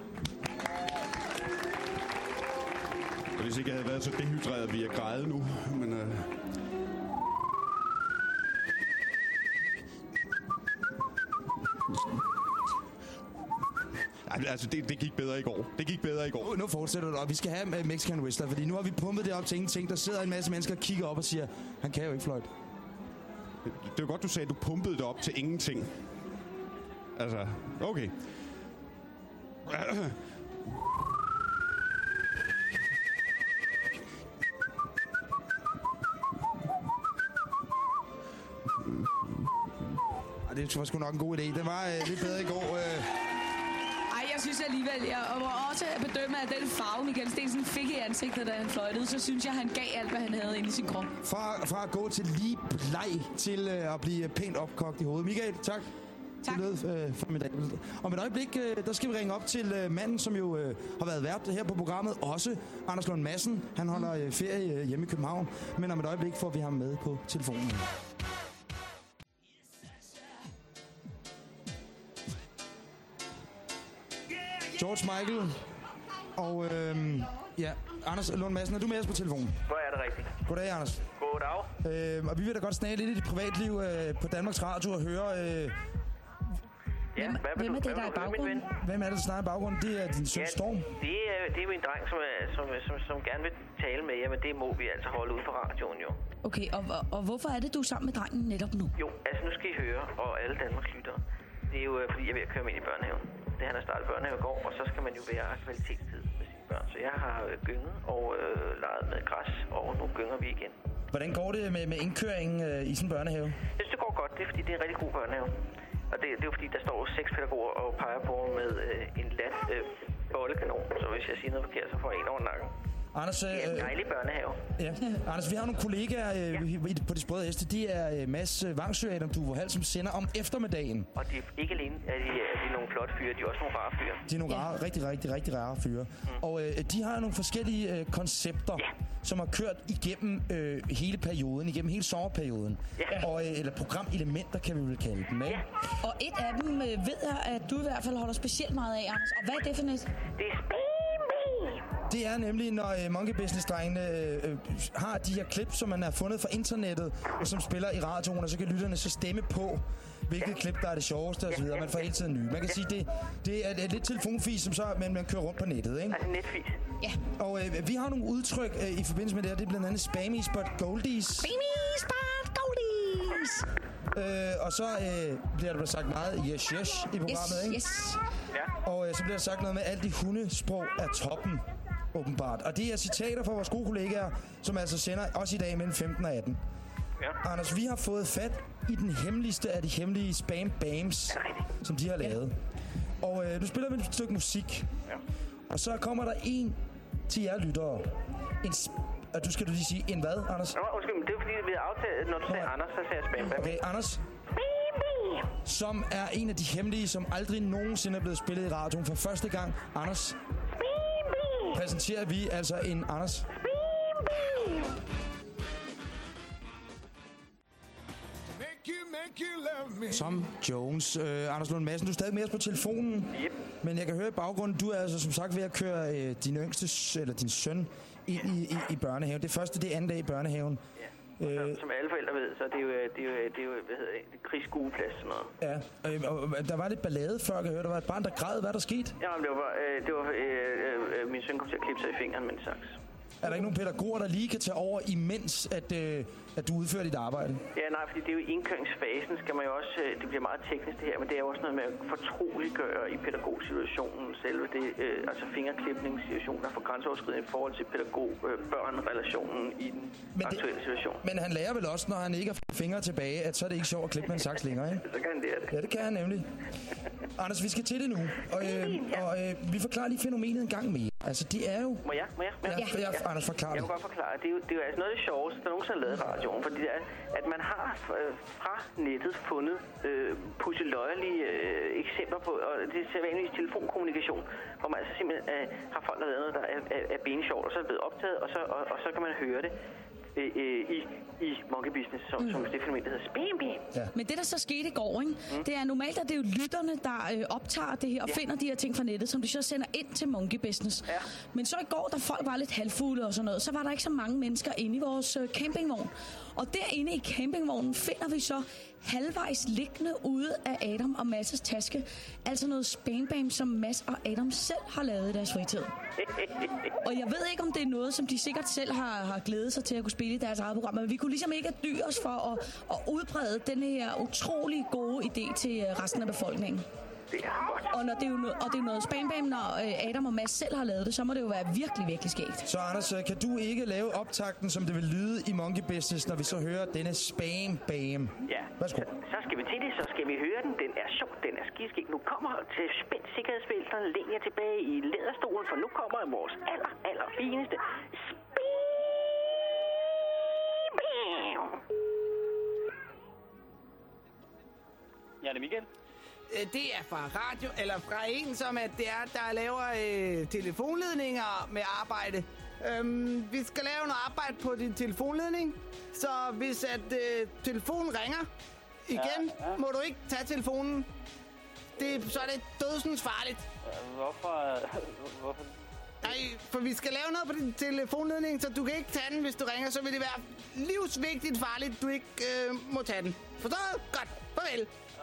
Og hvis ikke jeg havde været så dehydreret, ville jeg græde nu. Men uh, altså, det, det gik bedre i går. Det gik bedre i går.
Nu, nu fortsætter du, og vi skal have øh, Mexican Whistler, fordi nu har vi pumpet det op til ingenting. Der sidder en masse mennesker og kigger op og siger, han kan jo ikke fløjte.
Det var godt, du sagde, at du pumpede det op til ingenting. Altså, okay.
Det var sgu nok en god idé. Det var øh, lidt bedre i går. Øh.
Synes alligevel, jeg må også bedømme, at den farve, Michael Stensen fik i ansigtet, da han fløjtede, så synes jeg, han gav alt, hvad han havde inde i sin krop.
Fra, fra at gå til lige bleg til øh, at blive pænt opkogt i hovedet. Michael, tak. Tak. Det lød øh, formidabelt. Om et øjeblik, øh, der skal vi ringe op til øh, manden, som jo øh, har været vært her på programmet. Også Anders Lund Madsen. Han holder øh, ferie øh, hjemme i København. Men om et øjeblik får vi ham med på telefonen. George Michael og øh, ja, Anders Lund Madsen, er du med os på telefonen?
Hvor er det rigtigt?
Goddag, Anders.
Goddag.
Øh, og vi vil da godt snage lidt i dit privatliv øh, på Danmarks Radio og høre... Øh,
Ja, hvad
hvem
du,
er det, der er i
ven?
hvem er det, der snakker i baggrunden? Det er din søn
Ja,
Storm.
Det er, det er min dreng, som, er, som, som, som gerne vil tale med jer, men det må vi altså holde ud på radioen jo.
Okay, og, og, og hvorfor er det, du er sammen med drengen netop nu?
Jo, altså nu skal I høre, og alle Danmarks lyttere. Det er jo, øh, fordi jeg er ved at køre ind i børnehaven. Det han har startet børnehave i går, og så skal man jo være kvalitetstid med sine børn. Så jeg har øh, gynget og øh, leget med græs, og nu gynger vi igen.
Hvordan går det med, med indkøring øh, i sin børnehave?
Jeg synes, det går godt. Det er, fordi det er en rigtig god børnehave. Og det, det er jo fordi, der står seks pædagoger og peger på med øh, en lat øh, bollekanon. Så hvis jeg siger noget forkert, så får jeg en over nakken.
Anders,
Det er en
øh,
dejlig børnehave.
ja. Anders, vi har nogle kollegaer øh, ja. på de sprøde heste. De er øh, Mads øh, Vangsø og Adam Duvohal, som sender om eftermiddagen.
Og de er ikke alene er de, er de nogle flotte fyre, de er også nogle rare fyre.
De er nogle rare, rigtig, rigtig, rigtig rare fyre. Mm. Og øh, de har nogle forskellige øh, koncepter, ja. som har kørt igennem øh, hele perioden, igennem hele sommerperioden. Ja. Og, øh, eller programelementer, kan vi vel kalde dem, ikke?
Og et af dem øh, ved jeg, at du i hvert fald holder specielt meget af, Anders. Og hvad er det for net?
Det er
Det er nemlig, når øh, Monkey Business-drengene øh, øh, har de her klip, som man har fundet fra internettet, og som spiller i radioen, og så kan lytterne så stemme på, hvilket klip, der er det sjoveste osv. Man får hele tiden nye. Man kan sige, det, det er, er lidt telefonfis, som så man, man kører rundt på nettet, ikke?
Altså netfis.
Ja.
Og øh, vi har nogle udtryk øh, i forbindelse med det her. Det er blandt andet Spammies but Goldies.
Spammies but Goldies!
Øh, og så øh, bliver der sagt meget yes, yes i programmet,
Yes,
ikke?
yes.
Ja.
Og øh, så bliver der sagt noget med, at alt i hundesprog er toppen, åbenbart. Og det er citater fra vores gode kollegaer, som altså sender også i dag mellem 15 og 18.
Ja.
Anders, vi har fået fat i den hemmeligste af de hemmelige spam-bams, som de har lavet. Og øh, nu spiller vi et stykke musik.
Ja.
Og så kommer der en til jer lyttere. En og du skal du lige sige en hvad, Anders?
Nå, undskyld, men det er fordi, vi har aftalt, når du sagde Anders, så sagde jeg spam bam.
Okay, Anders. Som er en af de hemmelige, som aldrig nogensinde er blevet spillet i radioen for første gang. Anders. Præsenterer vi altså en Anders. Som Jones. Øh, Anders Lund Madsen, du er stadig med os på telefonen.
Yep.
Men jeg kan høre i baggrunden, du er altså som sagt ved at køre øh, din yngste, eller din søn ind i, i, i børnehaven. Det første, det er anden dag i børnehaven.
Ja. Øh, som alle forældre ved, så det er jo, det er jo, det er jo hvad hedder det, krigsskueplads sådan noget.
Ja, øh, og, der var lidt ballade før, kan jeg høre. Der var et barn, der græd. Hvad er der sket?
Jamen, det var, øh, det var øh, øh, min søn kom til at klippe sig i fingeren med en saks.
Er der ikke nogen pædagoger, der lige kan tage over, imens at, øh, at du udfører dit arbejde?
Ja, nej, fordi det er jo indkøringsfasen, skal man jo også, øh, det bliver meget teknisk det her, men det er jo også noget med at fortroliggøre i pædagogsituationen, selve det, øh, altså fingerklipningssituationen, der er for grænseoverskridende i forhold til pædagog-børn-relationen i den
Men
aktuelle situation.
Men han lærer vel også, når han ikke har fingre tilbage, at så er det ikke sjovt at klippe med en saks længere, ikke?
Så kan han det, det.
Ja, det kan han nemlig. Anders, vi skal til det nu. Og, øh, og øh, vi forklarer lige fænomenet en gang mere. Altså, det er jo...
Må jeg? Må jeg? Må jeg?
Ja, ja, Anders, forklar
Jeg vil godt forklare. Det er jo, det er jo altså noget af det sjoveste, der nogensinde er lavet i radioen. Fordi det er, at man har øh, fra nettet fundet øh, pusseløjelige øh, eksempler på, og det er sædvanligvis telefonkommunikation, hvor man altså simpelthen øh, har folk, der lavet noget, der er, er, er bensjovt, og så er det blevet optaget, og så, og, og så kan man høre det øh, øh, i, i Monkey Business, som, mm. som det fænomen, der hedder Spam.
Ja.
Men det, der så skete i går, ikke? Mm. det er normalt, at det er jo lytterne, der øh, optager det her og
Ja.
finder de her ting fra nettet, som de så sender ind til Monkey Business.
Ja.
Men så i går, da folk var lidt halvfulde og sådan noget, så var der ikke så mange mennesker inde i vores øh, campingvogn. Og derinde i campingvognen finder vi så halvvejs liggende ude af Adam og Masses taske. Altså noget spambam, som Mass og Adam selv har lavet i deres fritid. Og jeg ved ikke, om det er noget, som de sikkert selv har, har glædet sig til at kunne spille i deres eget program, men vi kunne ligesom ikke dyre os for at, at udbrede den her utrolig gode idé til øh, resten af befolkningen.
Det er.
Og, når det er jo noget, og det er jo noget spam bam, når øh, Adam og Mads selv har lavet det, så må det jo være virkelig, virkelig skægt.
Så Anders, øh, kan du ikke lave optakten, som det vil lyde i Monkey Business, når vi så hører denne spam bam?
Ja,
Værsgo.
så, så skal vi til det, så skal vi høre den. Den er sjov, den er skiskæg. Nu kommer til spændt sikkerhedsbælterne, læn jer tilbage i læderstolen, for nu kommer vores aller, aller fineste
Ja, det er Michael.
Øh, Det er fra radio, eller fra en, som at det er, der laver øh, telefonledninger med arbejde. Øhm, vi skal lave noget arbejde på din telefonledning, så hvis at øh, telefonen ringer igen,
Ja, ja.
må du ikke tage telefonen. Det, så er det dødsens farligt.
Hvorfor? Hvorfor?
Nej, for vi skal lave noget på din telefonledning, så du kan ikke tage den, hvis du ringer. Så vil det være livsvigtigt farligt, du ikke øh, må tage den. Forstået? Godt. Farvel.
Ja,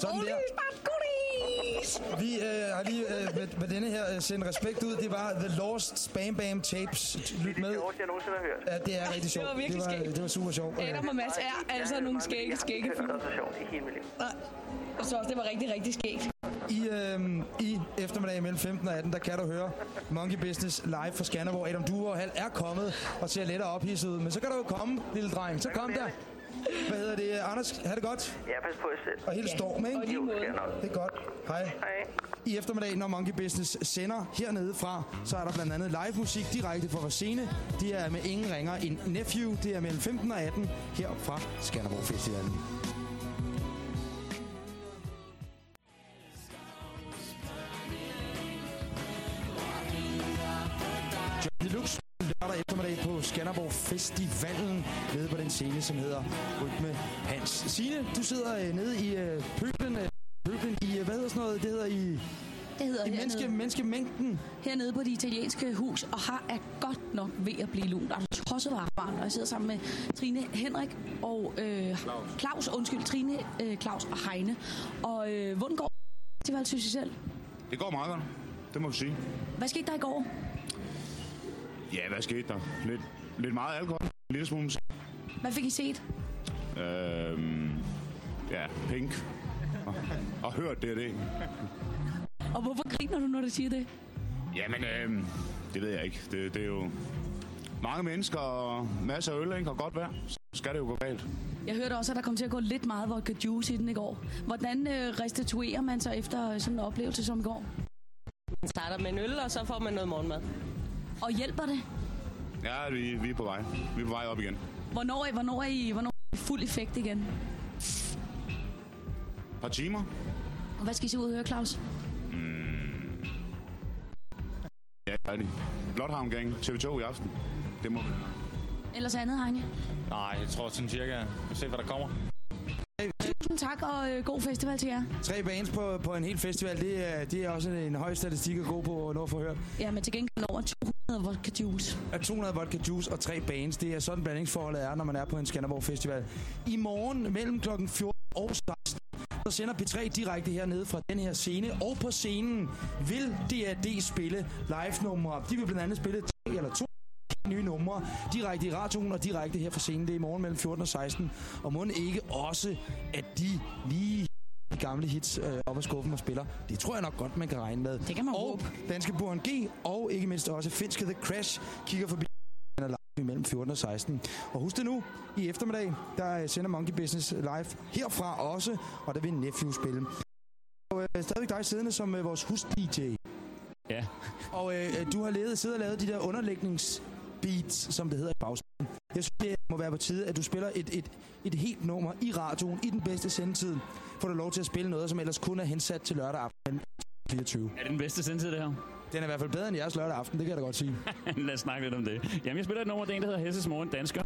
Sådan der. Vi øh, har lige øh, med, med denne her øh, sendt respekt ud. Det var The Lost Spam Bam Tapes. Lyt med.
Det er jeg nogensinde har hørt.
Ja, det er rigtig sjovt.
Det var virkelig
det var,
skægt.
det var super sjovt.
Adam og Mads er altså nogle skægge, skægge.
Det er så sjovt i hele mit liv.
Jeg synes også, det var rigtig, rigtig skægt.
I, øh, I eftermiddag mellem 15 og 18, der kan du høre Monkey Business live fra Skanderborg. Adam Duer Hal er kommet og ser lidt ophidset ud. Men så kan du jo komme, lille dreng. Så kom der. Hvad hedder det? Anders, ha' det godt.
Ja, pas på jer selv.
Og hele storm, ikke?
Og lige måde.
Det er godt. Hej.
Hej.
I eftermiddag, når Monkey Business sender hernede fra, så er der blandt andet live musik direkte fra vores scene. De er med ingen ringer en Nephew. Det er mellem 15 og 18 her fra Skanderborg Festivalen. Deluxe lørdag eftermiddag på Skanderborg Festivalen nede på den scene, som hedder Rytme Hans. Signe, du sidder øh, nede i øh, pøblen, øh, pøblen i, øh, hvad hedder sådan noget? Det hedder i...
Det hedder
I menneske, menneskemængden.
Hernede på det italienske hus, og har er godt nok ved at blive lunt. Der er tosset varmt, og jeg sidder sammen med Trine Henrik og øh, Claus. Claus, undskyld, Trine, øh, Claus og Heine. Og øh, hvordan går det, synes I selv?
Det går meget godt. Det må vi sige.
Hvad skete der i går?
Ja, hvad skete der? Lidt, lidt meget alkohol. En lille smule musik.
Hvad fik I set?
Øhm, ja, pink. Og, og hørt det og det.
Og hvorfor griner du, når du siger det?
Jamen, øhm, det ved jeg ikke. Det, det er jo mange mennesker og masser af øl, ikke? Og godt vejr. Så skal det jo gå galt.
Jeg hørte også, at der kom til at gå lidt meget vodka juice i den i går. Hvordan øh, restituerer man sig efter sådan en oplevelse som i går?
Man starter med en øl, og så får man noget morgenmad.
Og hjælper det?
Ja, vi, vi er på vej. Vi er på vej op igen.
Hvornår er, hvornår er I hvornår er I fuld effekt igen?
Et par timer.
Og hvad skal I se ud og høre, Claus?
Mm. Ja, det det. Blåthavn Gang, TV2 i aften. Det må vi.
Ellers andet, Heine?
Nej, jeg tror sådan cirka. Vi se, hvad der kommer.
Tak, og øh, god festival til jer.
Tre bands på, på en hel festival, det er, det er også en høj statistik at gå på og nå at få hørt.
Ja, men til gengæld over 200 vodka juice.
At 200 vodka juice og tre bands, det er sådan blandingsforholdet er, når man er på en Skanderborg Festival. I morgen mellem klokken 14 og 16, så sender P3 direkte hernede fra den her scene. Og på scenen vil DAD spille live-numre. De vil blandt andet spille tre eller to nye numre direkte i radioen og direkte her fra scenen. Det er i morgen mellem 14 og 16. Og må ikke også, at de lige gamle hits øh, op af skuffen og spiller. Det tror jeg nok godt, man kan regne med.
Det kan man
Og
håbe.
danske Buren G, og ikke mindst også finske The Crash, kigger forbi imellem 14 og 16. Og husk det nu, i eftermiddag, der sender Monkey Business live herfra også, og der vil Nephew spille. Og øh, stadigvæk dig siddende som øh, vores hus-DJ.
Ja.
Og øh, du har levet, siddet og lavet de der underlægningsbeats, som det hedder i bagspillet. Jeg synes, det må være på tide, at du spiller et, et, et helt nummer i radioen i den bedste sendetid. Får du lov til at spille noget, som ellers kun er hensat til lørdag aften 24.
Er det den bedste sendtid, det her?
Den er i hvert fald bedre end jeres lørdag aften, det kan jeg da godt sige.
Lad os snakke lidt om det. Jamen, jeg spiller et nummer, det er en, der hedder Hesses Morgen Dansker,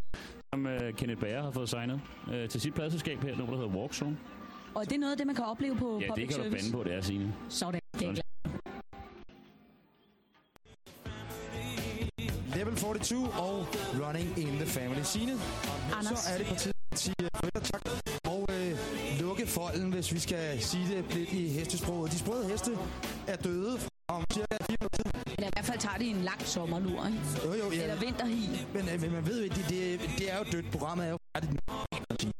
som uh, Kenneth Bager har fået signet uh, til sit pladselskab her, et nummer, der hedder Walk Zone.
Og er det noget af det, man kan opleve på
Ja,
public
det kan du
service?
bande på, det er Signe.
Sådan. Det er
42 og Running in the Family. Signe,
Anders.
så er det på tide at sige og tak. Og øh, lukke folden, hvis vi skal sige det lidt i hestesproget. De sprøde heste er døde om cirka 4 minutter.
Eller i hvert fald tager det en lang sommerlur, ikke?
Jo, jo, ja.
Eller vinterhi.
Men, øh, men man ved jo, det, det, det er jo dødt. Programmet er jo færdigt nu.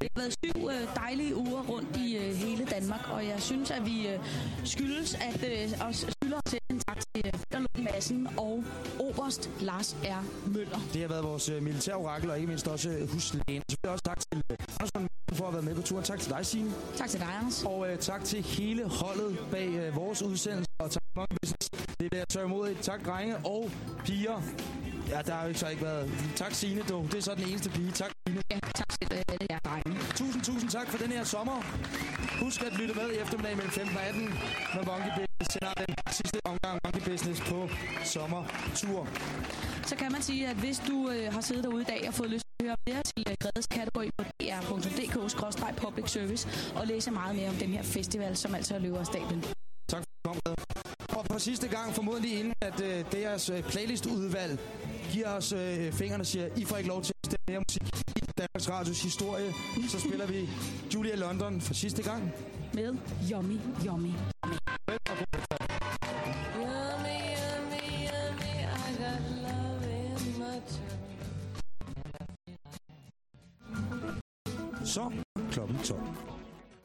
Det har været syv øh, dejlige uger rundt i øh, hele Danmark, og jeg synes, at vi øh, skyldes at øh, os skylder til en tak til øh, Peter Lund Madsen og Oberst Lars R. Møller.
Det har været vores øh, militærorakel, og ikke mindst også øh, huslægen. Så også tak til Anders von Mecken for at været med på turen. Tak til dig, Signe.
Tak til dig, Anders.
Og øh, tak til hele holdet bag øh, vores udsendelse, og tak til Monkey Business. Det er så imod. Tak, drenge og piger. Ja, der har jo ikke så ikke været... Tak, Signe, du. Det er så den eneste pige. Tak, Signe.
Ja, tak til øh, jer, drenge.
Tusind, tusind tak for den her sommer. Husk at lytte med i eftermiddag mellem 15 og 18, når Monkey Business sender den sidste omgang Monkey Business på sommertur.
Så kan man sige, at hvis du øh, har siddet derude i dag og fået lyst til at høre mere til øh, Gredes kategori på dr.dk-public service og læse meget mere om den her festival, som altså løber af stablen.
Tak for at komme med. Og for sidste gang, formodentlig inden, at øh, deres øh, playlistudvalg giver os øh, fingrene og siger, I får ikke lov til at stemme mere musik i Danmarks Radios historie, så spiller vi Julia London for sidste gang.
Med Yummy Yummy.
Så klokken 12.